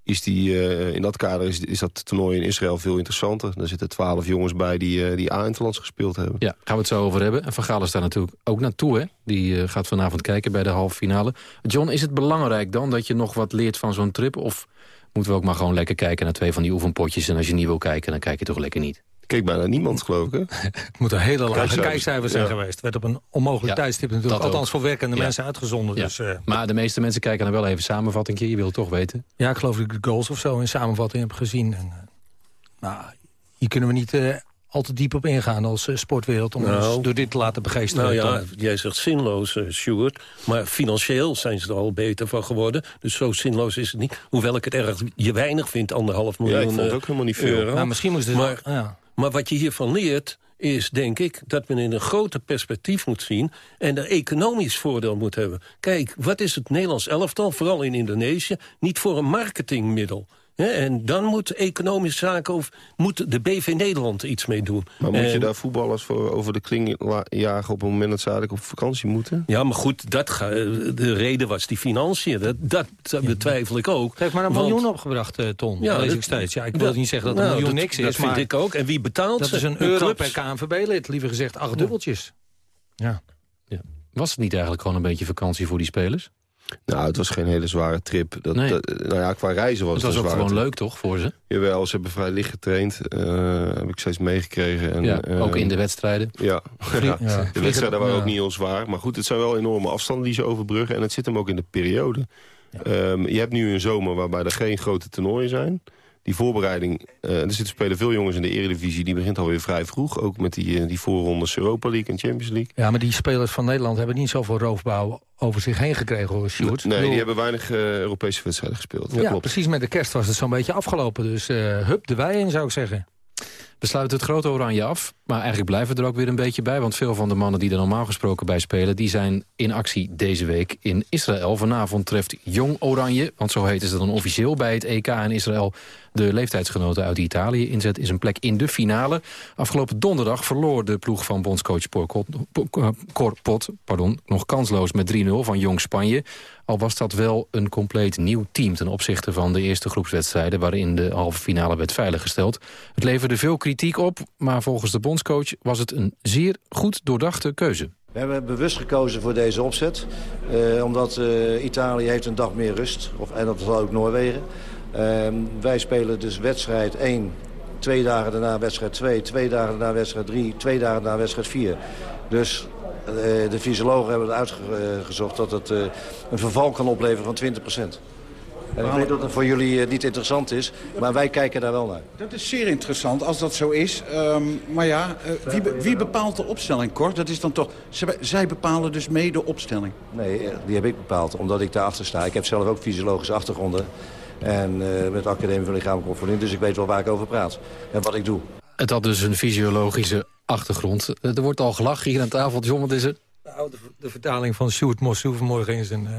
is die, uh, in dat kader is, is dat toernooi in Israël veel interessanter. Daar zitten twaalf jongens bij die, uh, die A-interlands gespeeld hebben. Ja, gaan we het zo over hebben. En Van Gaal is daar natuurlijk ook naartoe. Hè? Die uh, gaat vanavond kijken bij de halve finale. John, is het belangrijk dan dat je nog wat leert van zo'n trip? Of moeten we ook maar gewoon lekker kijken naar twee van die oefenpotjes... en als je niet wil kijken, dan kijk je toch lekker niet? Keek bijna niemand, geloof ik, hè? Het moet een hele lage kijkcijfers, kijkcijfers zijn ja. geweest. Het werd op een onmogelijk Ja, tijdstip natuurlijk. ook. Althans voor werkende Ja. mensen uitgezonden. Ja. Dus, eh, Maar de meeste mensen kijken dan wel even samenvatting. Je wil het toch weten. ja, ik geloof dat ik de goals of zo in samenvatting heb gezien. En, eh, nou, hier kunnen we niet eh, al te diep op ingaan als eh, sportwereld... om Nou. ons door dit te laten begeesteren. Nou ja, jij zegt zinloos, eh, Stuart. Maar financieel zijn ze er al beter van geworden. Dus zo zinloos is het niet. Hoewel ik het erg je weinig vind, anderhalf miljoen Ja, ik vond het ook helemaal niet veel. Nou, misschien moesten ze... Maar- ja. Maar wat je hiervan leert, is denk ik dat men in een groter perspectief moet zien... en er economisch voordeel moet hebben. Kijk, wat is het Nederlands elftal, vooral in Indonesië... niet voor een marketingmiddel? En dan moet economische zaken of moet de BV Nederland iets mee doen. Maar moet je En- daar voetballers voor over de kling jagen... op het moment dat ze eigenlijk op vakantie moeten? Ja, maar goed, dat ga, de reden was die financiën. Dat, dat, dat betwijfel ik ook. Heeft maar een Want- miljoen opgebracht, eh, Ton. Ja, Ja, lees dat- ik steeds. Ja, ik wil dat- niet zeggen dat een nou, miljoen dat- niks dat is, vind maar ik ook. En wie betaalt dat ze? is een De euro clubs. per KNVB-lid. Liever gezegd acht dubbeltjes. Ja. Was het niet eigenlijk gewoon een beetje vakantie voor die spelers? Nou, het was geen hele zware trip. Dat, Nee. dat- nou ja, qua reizen was Het het, was ook zware gewoon trip. leuk, toch, voor ze? Jawel, ze hebben vrij licht getraind. eh, heb ik steeds meegekregen. En, Ja, eh, ook in de wedstrijden. Ja, ja. ja. de wedstrijden waren Ja. ook niet heel zwaar. Maar goed, het zijn wel enorme afstanden die ze overbruggen. En het zit hem ook in de periode. Ehm, je hebt nu een zomer waarbij er geen grote toernooien zijn. Die voorbereiding, eh, er zitten spelen veel jongens in de eredivisie... die begint alweer vrij vroeg. Ook met die, eh, die voorrondes Europa League en Champions League. ja, maar die spelers van Nederland hebben niet zoveel roofbouw over zich heen gekregen, hoor, Sjoerd. Nee, bedoel, die hebben weinig eh, Europese wedstrijden gespeeld. ja, klopt. precies met de kerst was het zo'n beetje afgelopen. Dus eh, hup, de wei in, zou ik zeggen. We sluiten het grote oranje af. Maar eigenlijk blijven we er ook weer een beetje bij. Want veel van de mannen die er normaal gesproken bij spelen... die zijn in actie deze week in Israël. Vanavond treft Jong Oranje, want zo heten ze dan officieel... bij het EK in Israël de leeftijdsgenoten uit Italië. Inzet is een plek in de finale. Afgelopen donderdag verloor de ploeg van bondscoach Cor Pot- Cor Pot... Pardon, nog kansloos met 3-0 van Jong Spanje. Al was dat wel een compleet nieuw team... ten opzichte van de eerste groepswedstrijden... waarin de halve finale werd veiliggesteld. Het leverde veel kritiek op, maar volgens de bondscoach... was het een zeer goed doordachte keuze. We hebben bewust gekozen voor deze opzet. eh, omdat eh, Italië heeft een dag meer rust. Of, en dat zal ook Noorwegen. Ehm, wij spelen dus wedstrijd 1. Twee dagen daarna wedstrijd 2. Twee dagen daarna wedstrijd 3. Twee dagen daarna wedstrijd 4. Dus eh, de fysiologen hebben uitgezocht dat het eh, een verval kan opleveren van 20 En ik weet dat het voor jullie eh, niet interessant is. Maar wij kijken daar wel naar. Dat is zeer interessant als dat zo is. Ehm, maar ja, wie, wie bepaalt de opstelling, Cor? Dat is dan toch... Zij, bepalen dus mee de opstelling. Nee, die heb ik bepaald, omdat ik daarachter sta. Ik heb zelf ook fysiologische achtergronden. En eh, met de Academie van Lichamelijke Opvoeding. Dus ik weet wel waar ik over praat. En wat ik doe. Het had dus een fysiologische achtergrond. Eh, Er wordt al gelachen hier aan tafel. John, wat is het? Nou, de, de vertaling van Sjoerd Mossou vanmorgen in zijn, eh,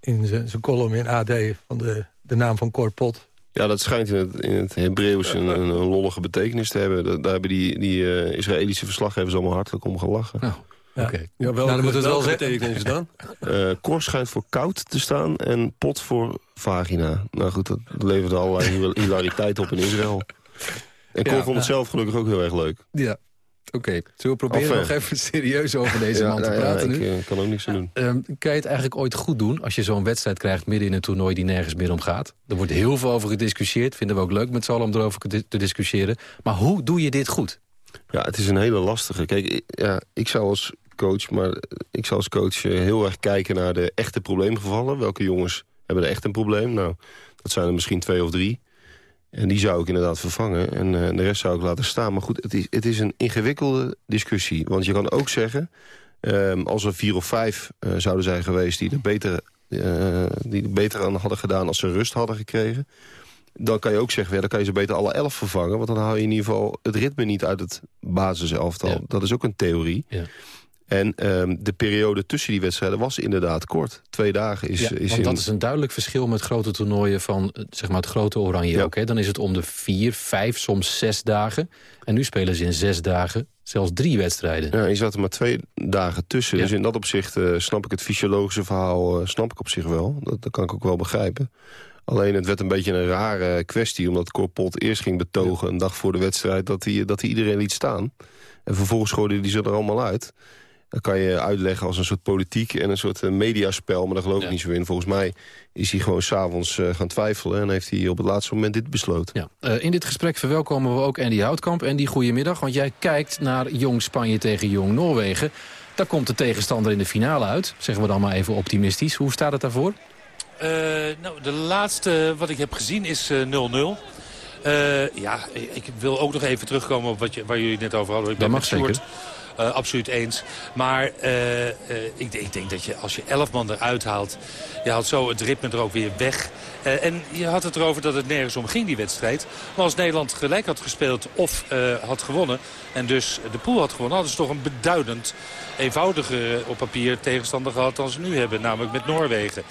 in zijn, zijn column in AD... van de, de naam van Cor Pot. Ja, dat schijnt in het, in het Hebreeuws een, een, lollige betekenis te hebben. Da- Daar hebben die, die eh, Israëlische verslaggevers allemaal hartelijk om gelachen. Ja. Oké. Ja, welke, Nou, dan moet het wel betekenis dan? Eh kor schijnt voor koud te staan en pot voor vagina. Nou goed, dat leverde allerlei hil- hilariteit op in Israël. En Cor Ja, vond het ja. zelf gelukkig ook heel erg leuk. Ja, oké. Zullen we proberen Enfin. nog even serieus over deze Ja, man te nou ja, praten ik nu? eh, kan ook niks aan doen. Ehm, kan je het eigenlijk ooit goed doen als je zo'n wedstrijd krijgt... midden in een toernooi die nergens meer om gaat? Er wordt heel veel over gediscussieerd. Vinden we ook leuk met z'n allen om erover te te discussiëren. Maar hoe doe je dit goed? Ja, het is een hele lastige. Kijk, ik- ja, ik zou als coach, maar ik zou als coach eh, heel erg kijken naar de echte probleemgevallen. Welke jongens hebben er echt een probleem? Nou, dat zijn er misschien twee of drie. En die zou ik inderdaad vervangen. En eh, de rest zou ik laten staan. Maar goed, het is, het is een ingewikkelde discussie. Want je kan ook zeggen, ehm, als er vier of vijf eh, zouden zijn geweest... die er beter, die er beter aan hadden gedaan als ze rust hadden gekregen... dan kan je ook zeggen, ja, dan kan je ze beter alle elf vervangen. Want dan haal je in ieder geval het ritme niet uit het basiselftal. Dat is ook een theorie. Ja. En ehm, de periode tussen die wedstrijden was inderdaad kort. Twee dagen is... Ja, is want in- dat is een duidelijk verschil met grote toernooien van eh, zeg maar het grote oranje ook. Hè? Dan is het om de vier, vijf, soms zes dagen. En nu spelen ze in zes dagen zelfs drie wedstrijden. Ja, je zat er maar twee dagen tussen. Dus in dat opzicht eh, snap ik het fysiologische verhaal eh, snap ik op zich wel. Dat, dat kan ik ook wel begrijpen. Alleen het werd een beetje een rare kwestie... omdat Corpot eerst ging betogen een dag voor de wedstrijd... dat hij, dat hij iedereen liet staan. En vervolgens gooide hij ze er allemaal uit. Dat kan je uitleggen als een soort politiek en een soort eh, mediaspel... maar daar geloof ik niet zo in. Volgens mij is hij gewoon s'avonds uh, gaan twijfelen... en heeft hij op het laatste moment dit besloten. Ja. Uh, in dit gesprek verwelkomen we ook Andy Houtkamp. Andy, goedemiddag, want jij kijkt naar Jong Spanje tegen Jong Noorwegen. Daar komt de tegenstander in de finale uit. Zeggen we dan maar even optimistisch. Hoe staat het daarvoor? Uh, nou, de laatste wat ik heb gezien is 0-0. ja, ik wil ook nog even terugkomen op wat je, waar jullie het net over hadden. Ik ben dat mag met. Uh, absoluut eens. Maar uh, uh, ik, ik, denk dat je als je elf man eruit haalt... je haalt zo het ritme er ook weer weg. en je had het erover dat het nergens om ging, die wedstrijd. Maar als Nederland gelijk had gespeeld of had gewonnen... en dus de pool had gewonnen... hadden ze toch een beduidend eenvoudiger op papier tegenstander gehad... dan ze nu hebben, namelijk met Noorwegen.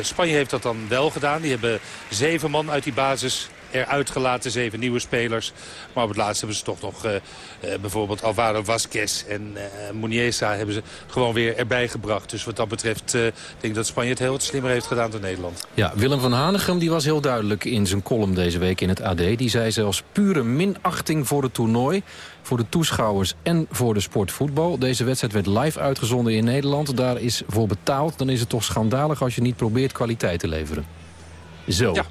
Spanje heeft dat dan wel gedaan. Die hebben zeven man uit die basis eruit gelaten, zeven nieuwe spelers. Maar op het laatst hebben ze toch nog uh, uh, bijvoorbeeld Alvaro Vasquez en uh, Muniesa hebben ze gewoon weer erbij gebracht. Dus wat dat betreft denk ik dat Spanje het heel wat slimmer heeft gedaan dan Nederland. Ja, Willem van Hanegem die was heel duidelijk in zijn column deze week in het AD. Die zei zelfs pure minachting voor het toernooi, voor de toeschouwers en voor de sportvoetbal. Deze wedstrijd werd live uitgezonden in Nederland. Daar is voor betaald. Dan is het toch schandalig als je niet probeert kwaliteit te leveren. Zo. Ja.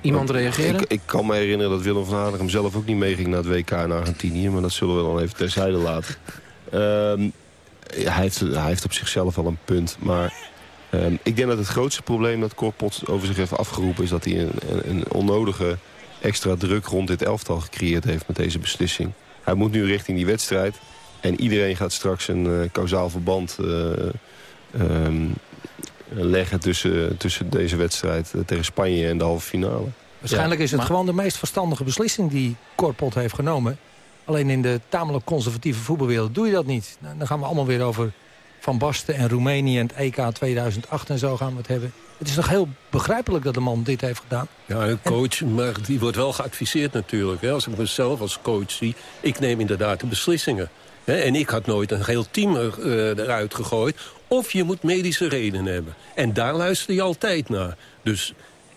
Iemand reageren? Ik, ik, kan me herinneren dat Willem van Hanegem zelf ook niet meeging naar het WK in Argentinië. Maar dat zullen we dan even terzijde laten. Um, hij, heeft, hij heeft op zichzelf wel een punt. Maar um, ik denk dat het grootste probleem dat Korpot over zich heeft afgeroepen... is dat hij een, een, onnodige extra druk rond dit elftal gecreëerd heeft met deze beslissing. Hij moet nu richting die wedstrijd. En iedereen gaat straks een uh, kausaal verband... Uh, um, leggen tussen, tussen deze wedstrijd tegen Spanje en de halve finale. Waarschijnlijk is het gewoon de meest verstandige beslissing die Korpot heeft genomen. Alleen in de tamelijk conservatieve voetbalwereld doe je dat niet. Dan gaan we allemaal weer over Van Basten en Roemenië en het EK 2008 en zo gaan we het hebben. Het is toch heel begrijpelijk dat de man dit heeft gedaan. Ja, een coach, maar die wordt wel geadviseerd natuurlijk. Hè. Als ik mezelf als coach zie, ik neem inderdaad de beslissingen. En ik had nooit een heel team uh, eruit gegooid. Of je moet medische redenen hebben. En daar luister je altijd naar. Dus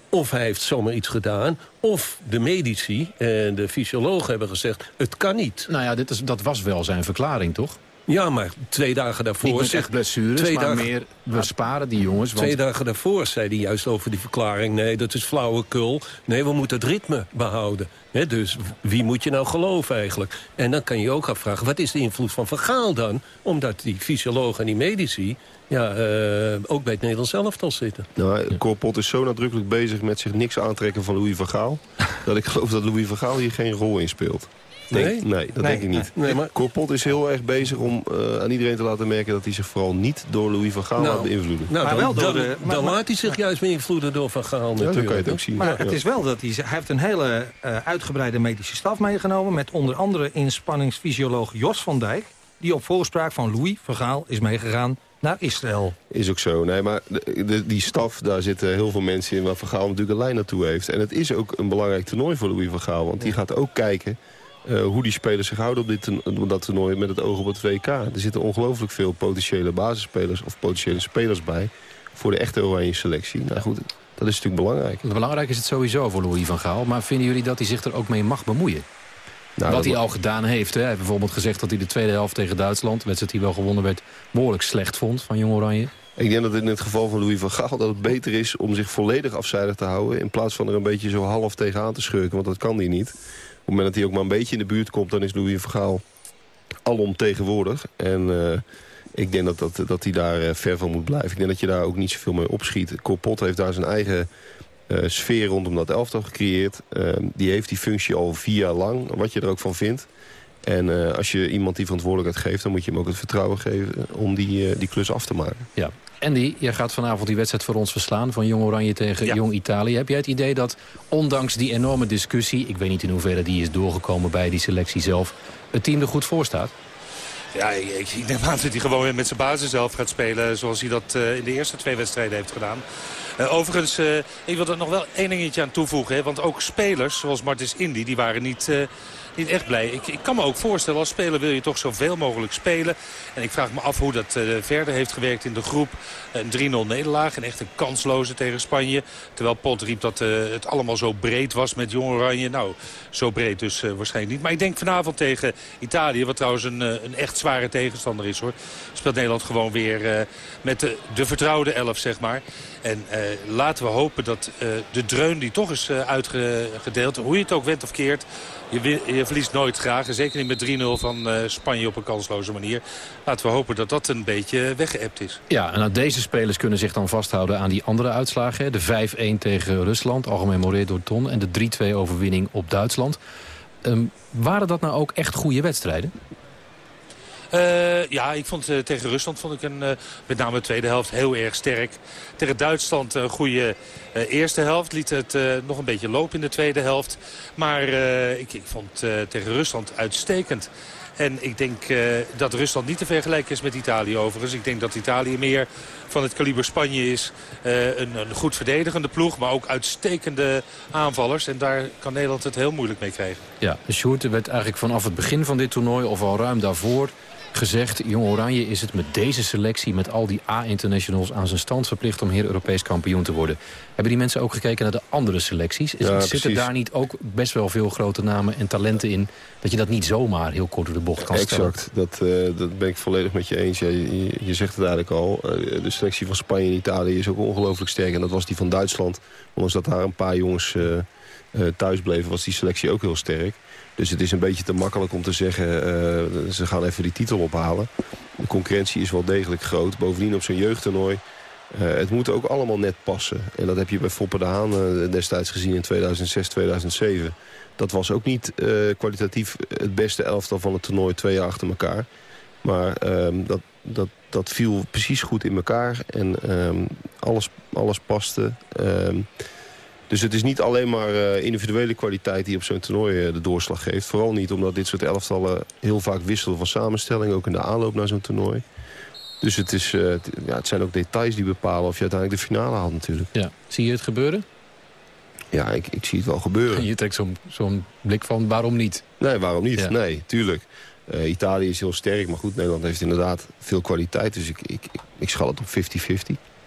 of hij heeft zomaar iets gedaan... of de medici en de fysiologen hebben gezegd... het kan niet. Nou ja, dit is, dat was wel zijn verklaring, toch? Ja, maar twee dagen daarvoor... Niet echt blessures, twee maar dagen, meer... we sparen die jongens. Want... Twee dagen daarvoor zei hij juist over die verklaring... nee, dat is flauwekul. Nee, we moeten het ritme behouden. He, dus wie moet je nou geloven eigenlijk? En dan kan je ook afvragen, wat is de invloed van Van Gaal dan? Omdat die fysiologen en die medici... Ja, uh, ook bij het Nederlands elftal zitten. Nou, Corpot is zo nadrukkelijk bezig met zich niks aantrekken van Louis van Gaal... dat ik geloof dat Louis van Gaal hier geen rol in speelt. Nee? Nee, nee dat nee, denk ik niet. Nee, maar... Corpot is heel erg bezig om uh, aan iedereen te laten merken... dat hij zich vooral niet door Louis van Gaal nou, laat beïnvloeden. Nou, maar dan, wel door dan, maar, dan maar, laat hij zich juist beïnvloeden door Van Gaal ja, natuurlijk. dan kan je het ook zien. Maar ja. het is wel dat hij... Hij heeft een hele uh, uitgebreide medische staf meegenomen... met onder andere inspanningsfysioloog Jos van Dijk... die op voorspraak van Louis van Gaal is meegegaan naar Israël. Is ook zo. Nee, maar de, de, die staf, daar zitten heel veel mensen in... waar Van Gaal natuurlijk een lijn naartoe heeft. En het is ook een belangrijk toernooi voor Louis van Gaal. Want ja. die gaat ook kijken uh, hoe die spelers zich houden op, dit, op dat toernooi... met het oog op het WK. Er zitten ongelooflijk veel potentiële basisspelers... of potentiële spelers bij voor de echte oranje selectie. Nou goed, dat is natuurlijk belangrijk. Belangrijk is het sowieso voor Louis van Gaal. Maar vinden jullie dat hij zich er ook mee mag bemoeien? Nou, Wat hij al gedaan heeft. Hè. Hij heeft bijvoorbeeld gezegd dat hij de tweede helft tegen Duitsland... wedstrijd die wel gewonnen werd, behoorlijk slecht vond van Jong Oranje. Ik denk dat in het geval van Louis van Gaal... dat het beter is om zich volledig afzijdig te houden... in plaats van er een beetje zo half tegenaan te schurken. Want dat kan hij niet. Het moment dat hij ook maar een beetje in de buurt komt... dan is Louis van Gaal alom tegenwoordig. En uh, ik denk dat, dat, dat hij daar uh, ver van moet blijven. Ik denk dat je daar ook niet zoveel mee opschiet. Corpot heeft daar zijn eigen... Uh, sfeer rondom dat elftal gecreëerd. Uh, die heeft die functie al vier jaar lang, wat je er ook van vindt. En eh, als je iemand die verantwoordelijkheid geeft... dan moet je hem ook het vertrouwen geven om die, die klus af te maken. Ja. Andy, jij gaat vanavond die wedstrijd voor ons verslaan... van Jong Oranje tegen Jong Italië. Heb jij het idee dat, ondanks die enorme discussie... ik weet niet in hoeverre die is doorgekomen bij die selectie zelf... het team er goed voor staat? Ja, ik, ik neem aan dat hij gewoon weer met zijn basis zelf gaat spelen... zoals hij dat uh, in de eerste twee wedstrijden heeft gedaan. Uh, overigens, uh, ik wil er nog wel één dingetje aan toevoegen. Hè, want ook spelers, zoals Martins Indy, die waren niet niet echt blij. Ik, ik kan me ook voorstellen, als speler wil je toch zoveel mogelijk spelen. En ik vraag me af hoe dat uh, verder heeft gewerkt in de groep. Een 3-0 nederlaag en echt een kansloze tegen Spanje. Terwijl Pot riep dat uh, het allemaal zo breed was met Jong Oranje. Nou, zo breed dus uh, waarschijnlijk niet. Maar ik denk vanavond tegen Italië, wat trouwens een, een echt zware tegenstander is hoor. Speelt Nederland gewoon weer met de, de vertrouwde elf, zeg maar. En laten we hopen dat de dreun die toch is uitgedeeld, hoe je het ook went of keert... Je, je, verliest nooit graag. Zeker niet met 3-0 van uh, Spanje op een kansloze manier. Laten we hopen dat dat een beetje weggeëpt is. Ja, en nou, deze spelers kunnen zich dan vasthouden aan die andere uitslagen. De 5-1 tegen Rusland, algemeen door Ton. En de 3-2 overwinning op Duitsland. Um, waren dat nou ook echt goede wedstrijden? Uh, ja, ik vond uh, tegen Rusland vond ik een, uh, met name de tweede helft heel erg sterk. Tegen Duitsland een goede eerste helft. Liet het nog een beetje lopen in de tweede helft. Maar ik, ik, vond tegen Rusland uitstekend. En ik denk dat Rusland niet te vergelijken is met Italië overigens. Ik denk dat Italië meer van het kaliber Spanje is. een, een goed verdedigende ploeg, maar ook uitstekende aanvallers. En daar kan Nederland het heel moeilijk mee krijgen. Ja, Sjoerd werd eigenlijk vanaf het begin van dit toernooi... of al ruim daarvoor gezegd... Jong Oranje is het met deze selectie, met al die A-internationals aan zijn stand verplicht... om hier Europees kampioen te worden. Hebben die mensen ook gekeken naar de andere selecties? Ja, Zitten precies. daar niet ook best wel veel grote namen en talenten in... dat je dat niet zomaar heel kort door de bocht kan stellen? Exact, dat, uh, dat ben ik volledig met je eens. Ja, je, je, zegt het eigenlijk al. Uh, de selectie van Spanje en Italië is ook ongelooflijk sterk. En dat was die van Duitsland. Ondanks dat daar een paar jongens uh, thuis bleven... was die selectie ook heel sterk. Dus het is een beetje te makkelijk om te zeggen... Uh, ze gaan even die titel ophalen. De concurrentie is wel degelijk groot. Bovendien op zo'n jeugdtoernooi... Uh, het moet ook allemaal net passen. En dat heb je bij Foppe de Haan destijds gezien in 2006, 2007. Dat was ook niet kwalitatief het beste elftal van het toernooi twee jaar achter elkaar. Maar um, dat, dat, dat viel precies goed in elkaar. En um, alles, alles paste. Dus het is niet alleen maar uh, individuele kwaliteit die op zo'n toernooi uh, de doorslag geeft. Vooral niet omdat dit soort elftallen heel vaak wisselen van samenstelling. Ook in de aanloop naar zo'n toernooi. Dus het, is, uh, het, ja, het zijn ook details die bepalen of je uiteindelijk de finale haalt natuurlijk. Ja. Zie je het gebeuren? Ja, ik, ik zie het wel gebeuren. Je trekt zo'n zo'n blik van waarom niet? Nee, waarom niet? Ja. Nee, tuurlijk. Uh, Italië is heel sterk, maar goed, Nederland heeft inderdaad veel kwaliteit. Dus ik, ik, ik, ik schat het op 50-50.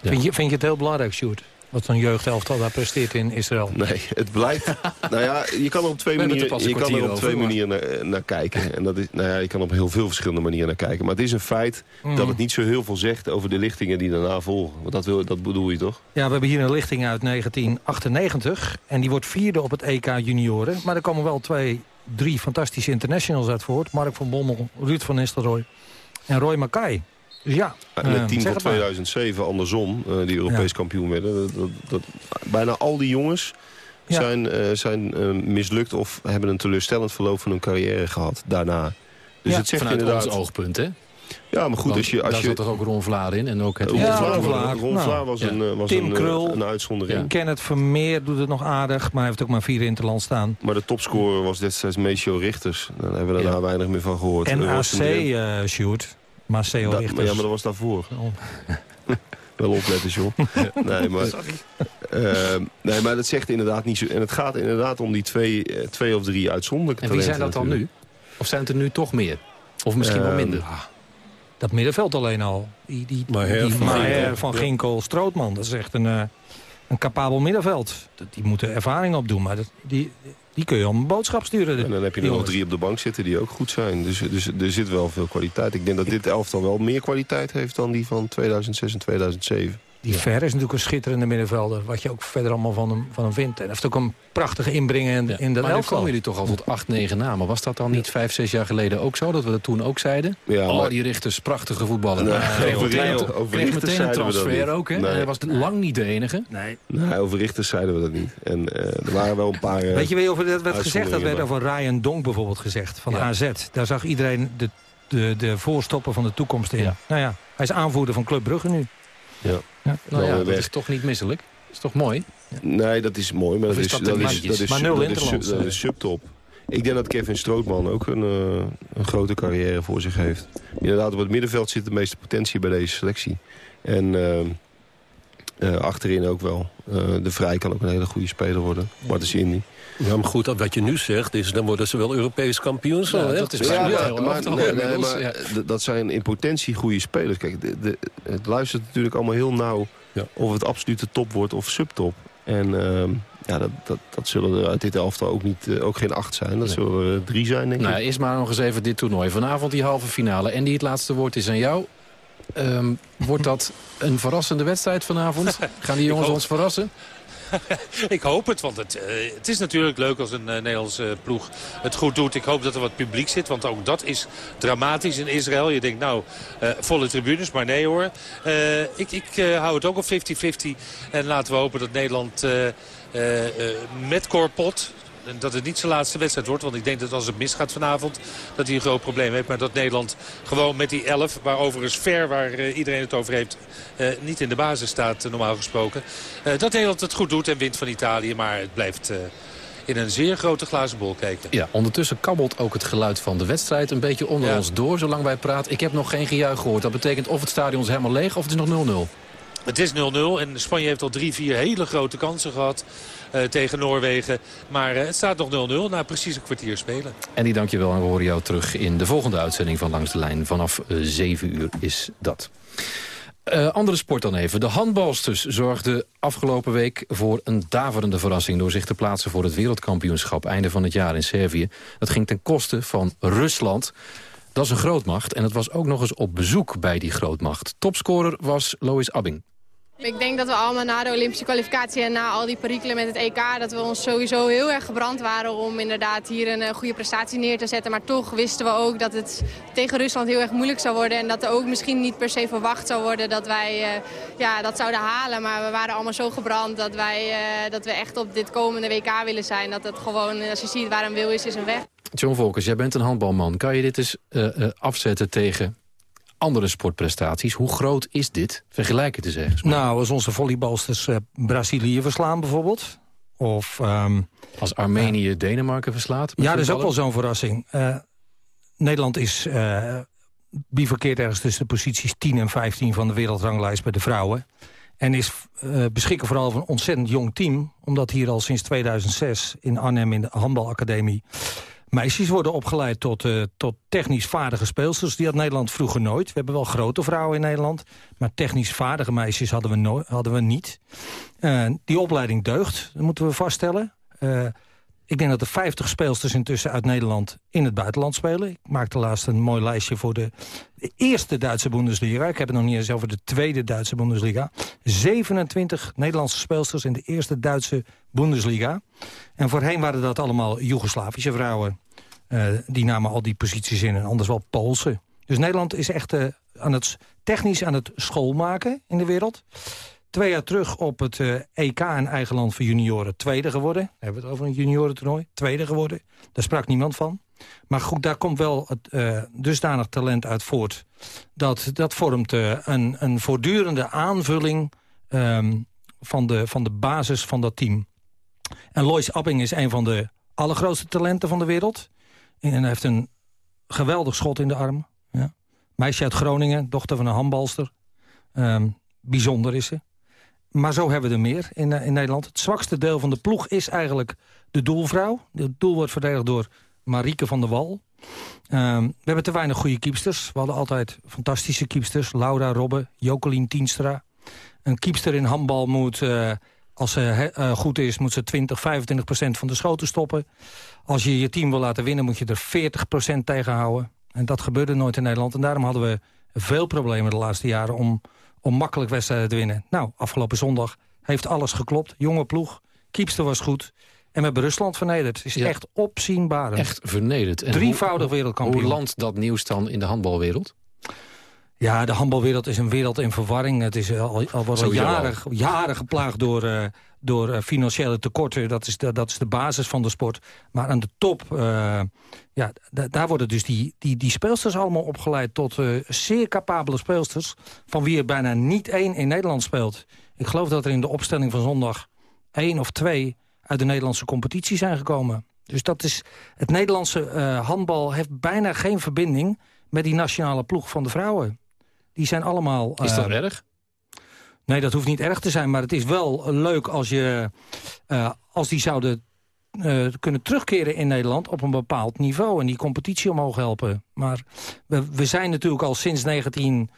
Ja. Vind, je, vind je het heel belangrijk, Sjoerd? Wat zo'n jeugdelftal daar presteert in Israël. Nee, het blijft... nou ja, je kan er op twee manieren, je kan er op twee manieren naar, naar, kijken. En dat is, nou ja, je kan op heel veel verschillende manieren naar kijken. Maar het is een feit mm. dat het niet zo heel veel zegt over de lichtingen die daarna volgen. Want dat, wil, dat bedoel je toch? Ja, we hebben hier een lichting uit 1998. En die wordt vierde op het EK junioren. Maar er komen wel twee, drie fantastische internationals uit voort. Mark van Bommel, Ruud van Nistelrooy en Roy Mackay. Ja, en het team van 2007 andersom, uh, die Europees ja. kampioen werden. Dat, dat, dat, bijna al die jongens ja. zijn, uh, zijn uh, mislukt of hebben een teleurstellend verloop van hun carrière gehad daarna. Dus ja, het zegt vanuit inderdaad... ons oogpunt, hè? Ja, maar goed, Want als je... Als daar je... zat toch ook Ron Vlaar in? En ook het Ron ja, Vlaar, Vlaar. Ron Vlaar nou, was, ja. een, was Tim een, Krul, een uitzondering. Ja. Kenneth Vermeer doet het nog aardig, maar hij heeft ook maar vier interland staan. Maar de topscorer was destijds Meesjo Richters. Daar hebben we daarna weinig meer van gehoord. En AC, uh, Sjoerd. Maceo da, Richters. Maar ja, maar dat was daarvoor. Oh. Wel opletten, John. nee, maar, uh, nee, maar dat zegt inderdaad niet zo. En het gaat inderdaad om die twee, uh, twee of drie uitzonderlijke En wie zijn dat dan nu? Of zijn het er nu toch meer? Of misschien uh, wel minder? Ah, dat middenveld alleen al. Die, die, Maher die van, van Ginkel, Strootman. Dat is echt een, uh, een capabel middenveld. Die moeten ervaring opdoen. Maar dat, die, die kun je om een boodschap sturen. En dan heb je er nog drie op de bank zitten die ook goed zijn. Dus, dus er zit wel veel kwaliteit. Ik denk dat dit elftal wel meer kwaliteit heeft dan die van 2006 en 2007. Die Ver is natuurlijk een schitterende middenvelder. Wat je ook verder allemaal van hem, van hem vindt. En hij heeft ook een prachtige inbreng in, in de Maar dan komen jullie toch al tot acht, negen namen. Was dat dan niet vijf, zes jaar geleden ook zo? Dat we dat toen ook zeiden? Ja, oh, maar- die richters, prachtige voetballer. Nee, Maar kreeg over kreeg meteen een transfer ook. Hè? Nee. Hij was lang niet de enige. Nee. Nee, over richters zeiden we dat niet. En eh, er waren wel een paar... eh, Weet je wie over dat werd gezegd? Dat werd over Ryan Donk bijvoorbeeld gezegd, van Ja. AZ. Daar zag iedereen de, de, de voorstoppen van de toekomst in. Ja. Nou ja, hij is aanvoerder van Club Brugge nu. Bij. Ja. Nou ja, dat weg. is toch niet misselijk. Dat is toch mooi? Nee, dat is mooi, maar dat is dat is, dat is, Maar nul dat is, interlands, dat eh. is subtop. Ik denk dat Kevin Strootman ook een, eh, een grote carrière voor zich heeft. Inderdaad, op het middenveld zit de meeste potentie bij deze selectie. En eh, eh, achterin ook wel. Eh, de Vrij kan ook een hele goede speler worden. Martens Indy. Ja, maar goed, dat wat je nu zegt is... dan worden ze wel Europees kampioen. Zo, Ja, hè? dat is Ja, maar, heel maar- nee, nee, maar ja. d- dat zijn in potentie goede spelers. Kijk, de, de, het luistert natuurlijk allemaal heel nauw... Ja. of het absolute top wordt of subtop. En ehm, ja, dat, dat, dat zullen er uit dit elftal ook, niet, eh, ook geen acht zijn. Dat zullen er drie zijn, denk Nou, ik. ja, eerst maar nog eens even dit toernooi. Vanavond die halve finale. En die het laatste woord is aan jou. Ehm, wordt dat een verrassende wedstrijd vanavond? Gaan die jongens hoop- ons verrassen? Ik hoop het, want het, eh, het is natuurlijk leuk als een eh, Nederlandse ploeg het goed doet. Ik hoop dat er wat publiek zit, want ook dat is dramatisch in Israël. Je denkt, nou, eh, volle tribunes, maar nee hoor. Eh, ik ik eh, hou het ook op 50-50. En laten we hopen dat Nederland eh, eh, eh, met Corpot... en dat het niet zijn laatste wedstrijd wordt. Want ik denk dat als het misgaat vanavond, dat hij een groot probleem heeft. Maar dat Nederland gewoon met die 11, waar overigens ver, waar eh, iedereen het over heeft, eh, niet in de basis staat, eh, normaal gesproken. Dat Nederland het goed doet en wint van Italië. Maar het blijft in een zeer grote glazen bol kijken. Ja, ondertussen kabbelt ook het geluid van de wedstrijd een beetje onder Ja. ons door, zolang wij praten. Ik heb nog geen gejuich gehoord. Dat betekent of het stadion is helemaal leeg of het is nog 0-0. Het is 0-0 en Spanje heeft al drie, vier hele grote kansen gehad eh, tegen Noorwegen. Maar eh, het staat nog 0-0 na precies een kwartier spelen. En die dank je wel en we horen jou terug in de volgende uitzending van Langs de Lijn. Vanaf eh, 7 uur is dat. Eh, andere sport dan even. De handbalsters zorgden afgelopen week voor een daverende verrassing... door zich te plaatsen voor het wereldkampioenschap einde van het jaar in Servië. Dat ging ten koste van Rusland. Dat is een grootmacht en het was ook nog eens op bezoek bij die grootmacht. Topscorer was Lois Abbing. Ik denk dat we allemaal na de Olympische kwalificatie en na al die perikelen met het EK... dat we ons sowieso heel erg gebrand waren om inderdaad hier een eh, goede prestatie neer te zetten. Maar toch wisten we ook dat het tegen Rusland heel erg moeilijk zou worden. En dat er ook misschien niet per se verwacht zou worden dat wij eh, ja, dat zouden halen. Maar we waren allemaal zo gebrand dat, wij, eh, dat we echt op dit komende WK willen zijn. Dat het gewoon, als je ziet waar een wil is, is een weg. John Volkers, jij bent een handbalman. Kan je dit eens afzetten tegen andere sportprestaties? Hoe groot is dit? Vergelijk het eens ergens. mee. Nou, als onze volleybalsters eh, Brazilië verslaan bijvoorbeeld. Of, ehm, Als Armenië Denemarken verslaat? ja, dat is ook wel zo'n verrassing. Eh, Nederland is eh bivakkeert ergens tussen de posities 10 en 15 van de wereldranglijst bij de vrouwen. En is eh, beschikken vooral over een ontzettend jong team. Omdat hier al sinds 2006 in Arnhem in de handbalacademie... meisjes worden opgeleid tot, eh, tot technisch vaardige speelsters. Die had Nederland vroeger nooit. We hebben wel grote vrouwen in Nederland. Maar technisch vaardige meisjes hadden we, no hadden we niet. Eh, die opleiding deugt, dat moeten we vaststellen. Ik denk dat er 50 speelsters intussen uit Nederland in het buitenland spelen. Ik maakte laatst een mooi lijstje voor de, de eerste Duitse Bundesliga. Ik heb het nog niet eens over de tweede Duitse Bundesliga. 27 Nederlandse speelsters in de eerste Duitse Bundesliga. En voorheen waren dat allemaal Joegoslavische vrouwen. Eh, die namen al die posities in en anders wel Poolse. Dus Nederland is echt eh, aan het, technisch aan het schoolmaken in de wereld. Twee jaar terug op het eh, EK in eigen land voor junioren tweede geworden. Hebben we het over een juniorentoernooi. Tweede geworden. Daar sprak niemand van. Maar goed, daar komt wel het, eh, dusdanig talent uit voort. Dat, dat vormt eh, een, een voortdurende aanvulling ehm, van, de, van de basis van dat team. En Lois Abbing is een van de allergrootste talenten van de wereld. En hij heeft een geweldig schot in de arm. Ja. Meisje uit Groningen, dochter van een handbalster. Ehm, bijzonder is ze. Maar zo hebben we er meer in, eh, in Nederland. Het zwakste deel van de ploeg is eigenlijk de doelvrouw. Het doel wordt verdedigd door Marieke van der Wal. Ehm, we hebben te weinig goede kiepsters. We hadden altijd fantastische kiepsters. Laura Robbe, Jokelien Tienstra. Een kiepster in handbal moet, eh, als ze eh, goed is... moet ze 20, 25 procent van de schoten stoppen. Als je je team wil laten winnen, moet je er 40 procent tegenhouden. En dat gebeurde nooit in Nederland. En daarom hadden we veel problemen de laatste jaren... om om makkelijk wedstrijden te winnen. Nou, afgelopen zondag heeft alles geklopt. Jonge ploeg, kiepster was goed. En we hebben Rusland vernederd. Het is echt opzienbaar. Echt vernederd. En Drievoudig wereldkampioen. Hoe landt dat nieuws dan in de handbalwereld? Ja, de handbalwereld is een wereld in verwarring. Het is al, al, al jaren, jaren geplaagd door, uh, door uh, financiële tekorten. Dat is, de, dat is de basis van de sport. Maar aan de top, uh, ja, daar worden dus die, die, die speelsters allemaal opgeleid... tot zeer capabele speelsters... van wie er bijna niet één in Nederland speelt. Ik geloof dat er in de opstelling van zondag één of twee... uit de Nederlandse competitie zijn gekomen. Dus dat is, het Nederlandse handbal heeft bijna geen verbinding... met die nationale ploeg van de vrouwen. Die zijn allemaal... Is dat erg? Nee, dat hoeft niet erg te zijn. Maar het is wel leuk als, je, uh, als die zouden uh, kunnen terugkeren in Nederland op een bepaald niveau. En die competitie omhoog helpen. Maar we, we zijn natuurlijk al sinds 19,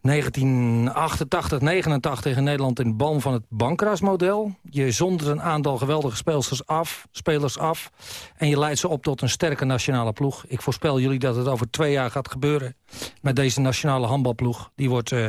1988, 89 in Nederland in ban van het Bankras-model. Je zonder een aantal geweldige speelsters af, spelers af. En je leidt ze op tot een sterke nationale ploeg. Ik voorspel jullie dat het over twee jaar gaat gebeuren. Met deze nationale handbalploeg. Die wordt uh,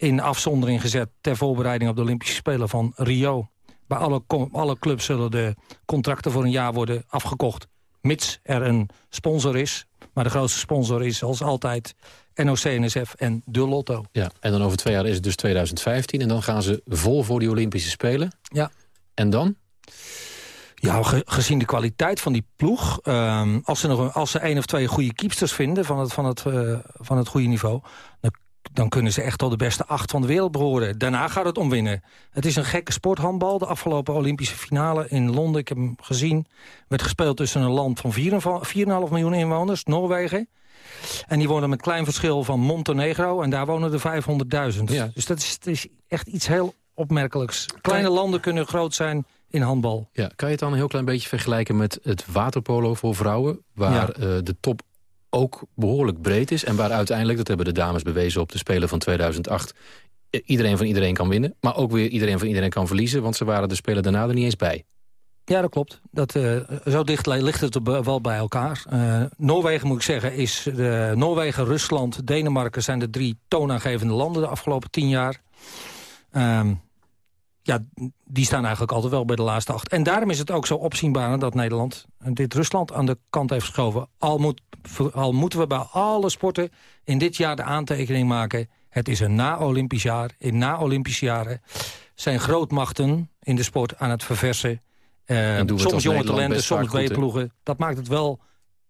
in afzondering gezet ter voorbereiding op de Olympische Spelen van Rio. Bij alle, alle clubs zullen de contracten voor een jaar worden afgekocht. Mits er een sponsor is. Maar de grootste sponsor is als altijd NOC-NSF en de Lotto. Ja, en dan over twee jaar is het dus 2015. En dan gaan ze vol voor die Olympische Spelen. Ja. En dan? Ja, gezien de kwaliteit van die ploeg... Um, als, ze nog, als ze één of twee goede keepsters vinden van het, van het, uh, van het goede niveau... Dan, dan, kunnen ze echt tot de beste acht van de wereld behoren. Daarna gaat het om winnen. Het is een gekke sporthandbal. De afgelopen Olympische finale in Londen, ik heb hem gezien... werd gespeeld tussen een land van 4,5 miljoen inwoners, Noorwegen... En die wonen met klein verschil van Montenegro. En daar wonen er 500.000. Ja. Dus dat is, is, echt iets heel opmerkelijks. Kleine landen kunnen groot zijn in handbal. Ja, kan je het dan een heel klein beetje vergelijken met het waterpolo voor vrouwen? Waar ja. uh, de top ook behoorlijk breed is. En waar uiteindelijk, dat hebben de dames bewezen op de Spelen van 2008... iedereen van iedereen kan winnen. Maar ook weer iedereen van iedereen kan verliezen. Want ze waren de Spelen daarna er niet eens bij. Ja, dat klopt. Dat, uh, zo dicht ligt het wel bij elkaar. Uh, Noorwegen, moet ik zeggen, is... Noorwegen, Rusland, Denemarken zijn de drie toonaangevende landen de afgelopen tien jaar. Um, ja, die staan eigenlijk altijd wel bij de laatste acht. En daarom is het ook zo opzienbaar dat Nederland dit Rusland aan de kant heeft geschoven. Al, moet, al moeten we bij alle sporten in dit jaar de aantekening maken... het is een na-Olympisch jaar. In na-Olympische jaren zijn grootmachten in de sport aan het verversen uh, soms jonge talenten, soms B-ploegen. Dat maakt het wel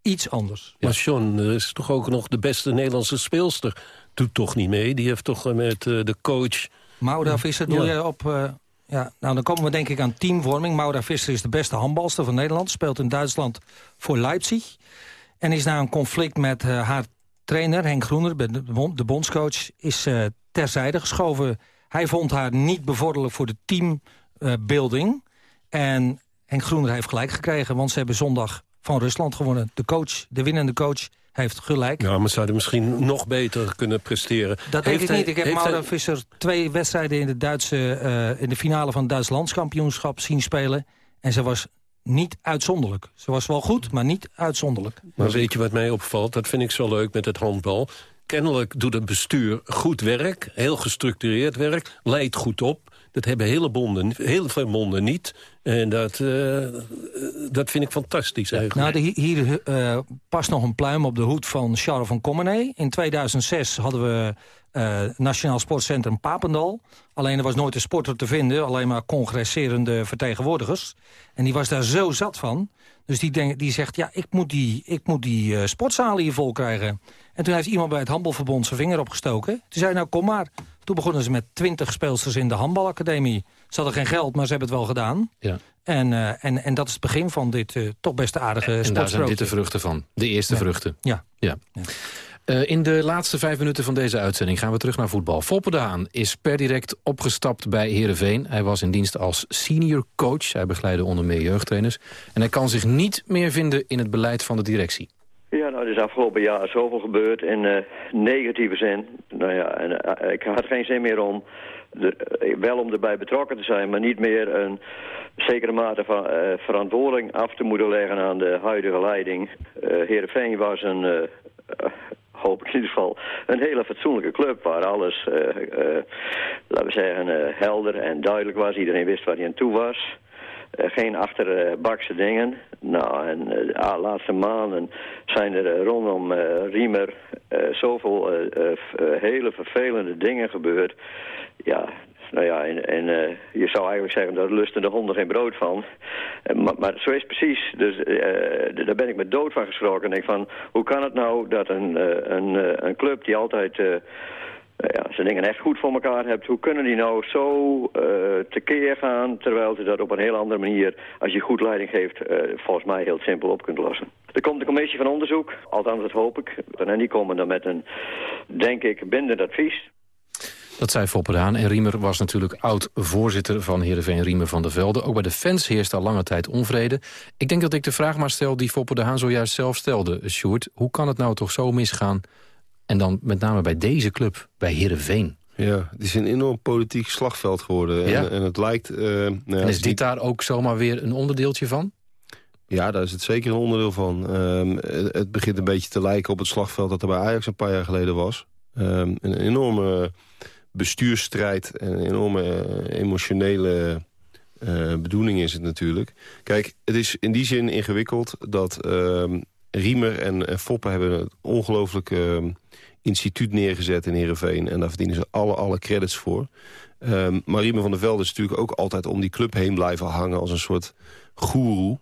iets anders. Maar John, er is toch ook nog de beste Nederlandse speelster. Doet toch niet mee? Die heeft toch met uh, de coach... Maura Visser doe ja. je op... Uh, ja, nou, dan komen we denk ik aan teamvorming. Maura Visser is de beste handbalster van Nederland. Speelt in Duitsland voor Leipzig. En is na een conflict met uh, haar trainer, Henk Groener... de, bondscoach, is uh, terzijde geschoven. Hij vond haar niet bevorderlijk voor de teambuilding. en Henk Groener heeft gelijk gekregen, want ze hebben zondag van Rusland gewonnen. De coach, de winnende coach, heeft gelijk. Ja, maar zouden misschien nog beter kunnen presteren. Dat denk ik niet. Ik heb Maura hij... Visser twee wedstrijden in de, Duitse, uh, in de finale van het Duits landskampioenschap zien spelen. En ze was niet uitzonderlijk. Ze was wel goed, maar niet uitzonderlijk. Maar weet je wat mij opvalt? Dat vind ik zo leuk met het handbal. Kennelijk doet het bestuur goed werk, heel gestructureerd werk, leidt goed op. Dat hebben hele, bonden, heel veel monden niet. En dat, uh, dat vind ik fantastisch eigenlijk. Nou, de, hier uh, past nog een pluim op de hoed van Charles van Commenay. In 2006 hadden we uh, Nationaal Sportcentrum Papendal. Alleen er was nooit een sporter te vinden. Alleen maar congresserende vertegenwoordigers. En die was daar zo zat van. Dus die, denk, die zegt, ja, ik moet die, ik moet die uh, sportzalen hier vol krijgen. En toen heeft iemand bij het Handbalverbond zijn vinger opgestoken. Toen zei hij, nou kom maar. Toen begonnen ze met twintig speelsters in de handbalacademie. Ze hadden geen geld, maar ze hebben het wel gedaan. Ja. En, uh, en, en dat is het begin van dit uh, toch best aardige En, en daar zijn dit de vruchten van. De eerste ja. vruchten. Ja. ja. ja. Uh, in de laatste vijf minuten van deze uitzending gaan we terug naar voetbal. Foppe de Haan is per direct opgestapt bij Heerenveen. Hij was in dienst als senior coach. Hij begeleidde onder meer jeugdtrainers. En hij kan zich niet meer vinden in het beleid van de directie. Ja, nou, er is afgelopen jaar zoveel gebeurd in uh, negatieve zin. Nou ja, en, uh, ik had geen zin meer om, de, uh, wel om erbij betrokken te zijn, maar niet meer een zekere mate van verantwoording af te moeten leggen aan de huidige leiding. Heerenveen was een hoop ik in ieder geval, een hele fatsoenlijke club waar alles, laten we zeggen, helder en duidelijk was. Iedereen wist waar hij aan toe was. Geen achterbakse dingen. Nou, en de laatste maanden zijn er rondom Riemer zoveel hele vervelende dingen gebeurd. Ja, nou ja, en, en je zou eigenlijk zeggen, daar lusten de honden geen brood van. Maar, zo is precies. Dus daar ben ik met dood van geschrokken. En denk van, hoe kan het nou dat een, een, een club die altijd ja, zijn dingen echt goed voor elkaar hebt... hoe kunnen die nou zo tekeer gaan... terwijl ze dat op een heel andere manier, als je goed leiding geeft... volgens mij heel simpel op kunt lossen. Er komt een commissie van onderzoek, althans dat hoop ik. En die komen dan met een, denk ik, bindend advies... Dat zei Foppe Daan. En Riemer was natuurlijk oud-voorzitter van Heerenveen Riemer van der Velde. Ook bij de fans heerst al lange tijd onvrede. Ik denk dat ik de vraag maar stel die Foppe de Haan zojuist zelf stelde. Sjoerd, hoe kan het nou toch zo misgaan? En dan met name bij deze club, bij Heerenveen. Ja, het is een enorm politiek slagveld geworden. Ja? En, en het lijkt... Uh, nou ja, en is dit daar ook zomaar weer een onderdeeltje van? Ja, daar is het zeker een onderdeel van. Um, het begint een beetje te lijken op het slagveld dat er bij Ajax een paar jaar geleden was. Um, een enorme bestuursstrijd en een enorme eh, emotionele uh, bedoeling is het natuurlijk. Kijk, het is in die zin ingewikkeld dat uh, Riemer en, en Foppe hebben een ongelooflijk instituut neergezet in Heerenveen. En daar verdienen ze alle, alle credits voor. Um, maar van der Velde is natuurlijk ook altijd om die club heen blijven hangen als een soort goeroe.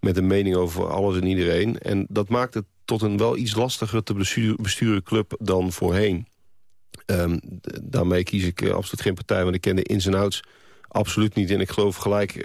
Met een mening over alles en iedereen. En dat maakt het tot een wel iets lastiger te besturen club dan voorheen. Um, daarmee kies ik uh, absoluut geen partij, want ik ken de ins en outs absoluut niet. En ik geloof gelijk uh,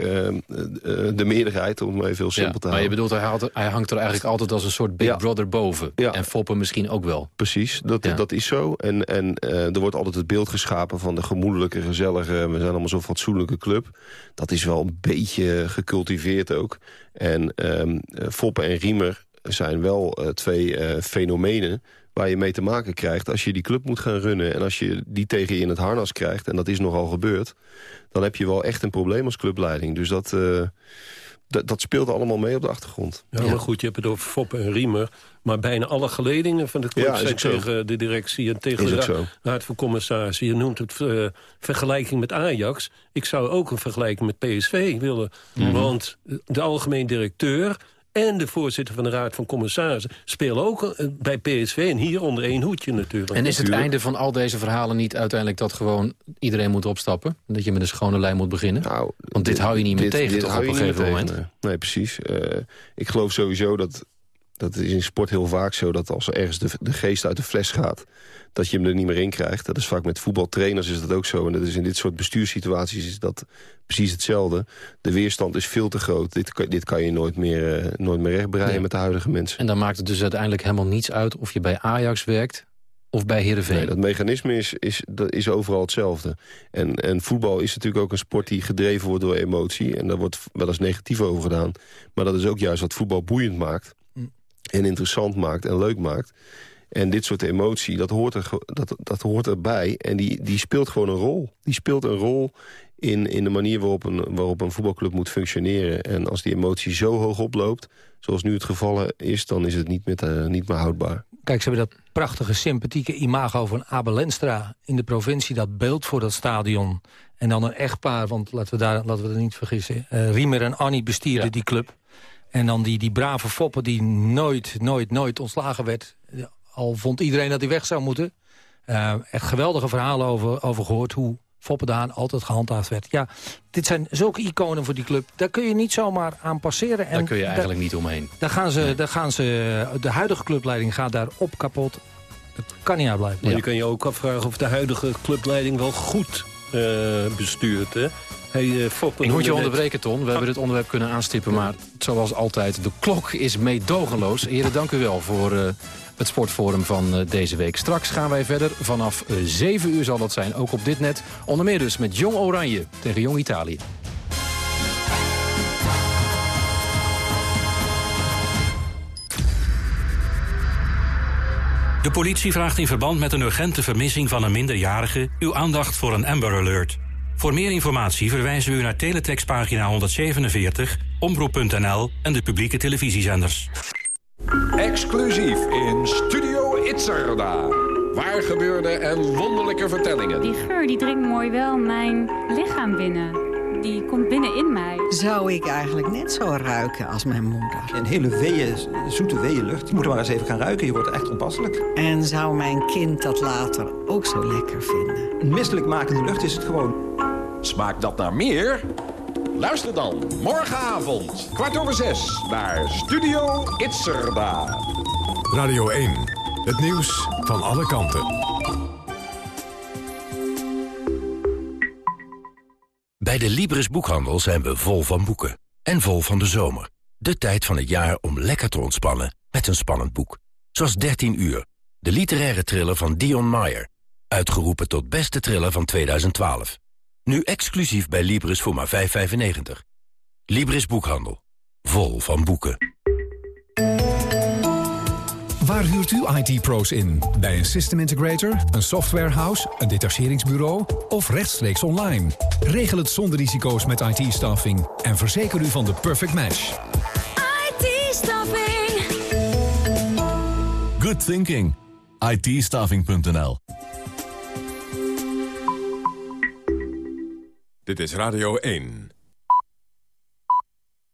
de meerderheid, om even heel simpel te houden. Maar je bedoelt, hij, hij, hangt er eigenlijk altijd als een soort Big Brother boven. Ja. En Foppen misschien ook wel. Precies, dat, dat is zo. En, en uh, er wordt altijd het beeld geschapen van de gemoedelijke, gezellige... we zijn allemaal zo'n fatsoenlijke club. Dat is wel een beetje gecultiveerd ook. En um, Foppen en Riemer zijn wel uh, twee fenomenen waar je mee te maken krijgt als je die club moet gaan runnen. En als je die tegen je in het harnas krijgt, en dat is nogal gebeurd... dan heb je wel echt een probleem als clubleiding. Dus dat, uh, dat speelt allemaal mee op de achtergrond. Ja, maar goed, je hebt het over Foppen en Riemer... maar bijna alle geledingen van de club ja, zijn tegen de directie... en tegen de raad van commissarissen. Je noemt het uh, vergelijking met Ajax. Ik zou ook een vergelijking met PSV willen. Mm -hmm. Want de algemeen directeur en de voorzitter van de Raad van Commissarissen... spelen ook eh, bij PSV en hier onder één hoedje natuurlijk. En is het einde van al deze verhalen niet uiteindelijk... dat gewoon iedereen moet opstappen? Dat je met een schone lijn moet beginnen? Nou, Want dit, dit hou je niet meer tegen, toch op een gegeven moment? Tegen. Nee, precies. Uh, ik geloof sowieso dat... Dat is in sport heel vaak zo dat als er ergens de, de geest uit de fles gaat dat je hem er niet meer in krijgt. Dat is vaak met voetbaltrainers is dat ook zo. En dat is in dit soort bestuurssituaties is dat precies hetzelfde. De weerstand is veel te groot. Dit, dit kan je nooit meer, uh, nooit meer rechtbreien nee. met de huidige mensen. En dan maakt het dus uiteindelijk helemaal niets uit... of je bij Ajax werkt of bij Heerenveen. Nee, dat mechanisme is, is, dat is overal hetzelfde. En, en voetbal is natuurlijk ook een sport die gedreven wordt door emotie. En daar wordt wel eens negatief over gedaan. Maar dat is ook juist wat voetbal boeiend maakt. Mm. En interessant maakt en leuk maakt. En dit soort emotie, dat hoort, er, dat, dat hoort erbij. En die, die speelt gewoon een rol. Die speelt een rol in, in de manier waarop een, waarop een voetbalclub moet functioneren. En als die emotie zo hoog oploopt, zoals nu het geval is... dan is het niet meer, uh, niet meer houdbaar. Kijk, ze hebben dat prachtige, sympathieke imago van Abel Enstra in de provincie. Dat beeld voor dat stadion. En dan een echtpaar, want laten we, daar, laten we dat niet vergissen. Uh, Riemer en Annie bestieren ja. die club. En dan die, die brave foppen die nooit, nooit, nooit ontslagen werd al vond iedereen dat hij weg zou moeten. Uh, echt geweldige verhalen over, over gehoord hoe Foppedaan altijd gehandhaafd werd. Ja, dit zijn zulke iconen voor die club. Daar kun je niet zomaar aan passeren. En daar kun je eigenlijk daar, niet omheen. Daar gaan, ze, nee. daar gaan ze, de huidige clubleiding gaat daar op kapot. Dat kan niet uitblijven. Maar ja. je kan je ook afvragen of de huidige clubleiding wel goed uh, bestuurt. Hè? Hey, uh, Ik moet je onderbreken, Ton. We hebben dit onderwerp kunnen aanstippen. Maar zoals altijd, de klok is meedogenloos. Heren, dank u wel voor... Uh, het sportforum van uh, deze week. Straks gaan wij verder. Vanaf uh, 7 uur zal dat zijn, ook op dit net. Onder meer dus met Jong Oranje tegen Jong Italië. De politie vraagt in verband met een urgente vermissing van een minderjarige... uw aandacht voor een Amber Alert. Voor meer informatie verwijzen we u naar teletextpagina 147, omroep.nl en de publieke televisiezenders. Exclusief in Studio Itzerda. Waar gebeurde en wonderlijke vertellingen. Die geur die dringt mooi wel mijn lichaam binnen. Die komt binnen in mij. Zou ik eigenlijk net zo ruiken als mijn moeder? Een hele weeën, zoete weeënlucht. Je moet er maar eens even gaan ruiken. Je wordt echt onpasselijk. En zou mijn kind dat later ook zo lekker vinden? Een misselijkmakende lucht is het gewoon. Smaakt dat naar meer? Luister dan morgenavond, kwart over zes, naar Studio Itzerda. Radio 1, het nieuws van alle kanten. Bij de Libris Boekhandel zijn we vol van boeken. En vol van de zomer. De tijd van het jaar om lekker te ontspannen met een spannend boek. Zoals 13 uur, de literaire thriller van Dion Meyer. Uitgeroepen tot beste thriller van 2012. Nu exclusief bij Libris voor maar 5,95. Libris Boekhandel. Vol van boeken. Waar huurt u IT-pro's in? Bij een system integrator, een softwarehouse, een detacheringsbureau of rechtstreeks online? Regel het zonder risico's met IT-staffing en verzeker u van de perfect match. IT-staffing. Good thinking. it Dit is Radio 1.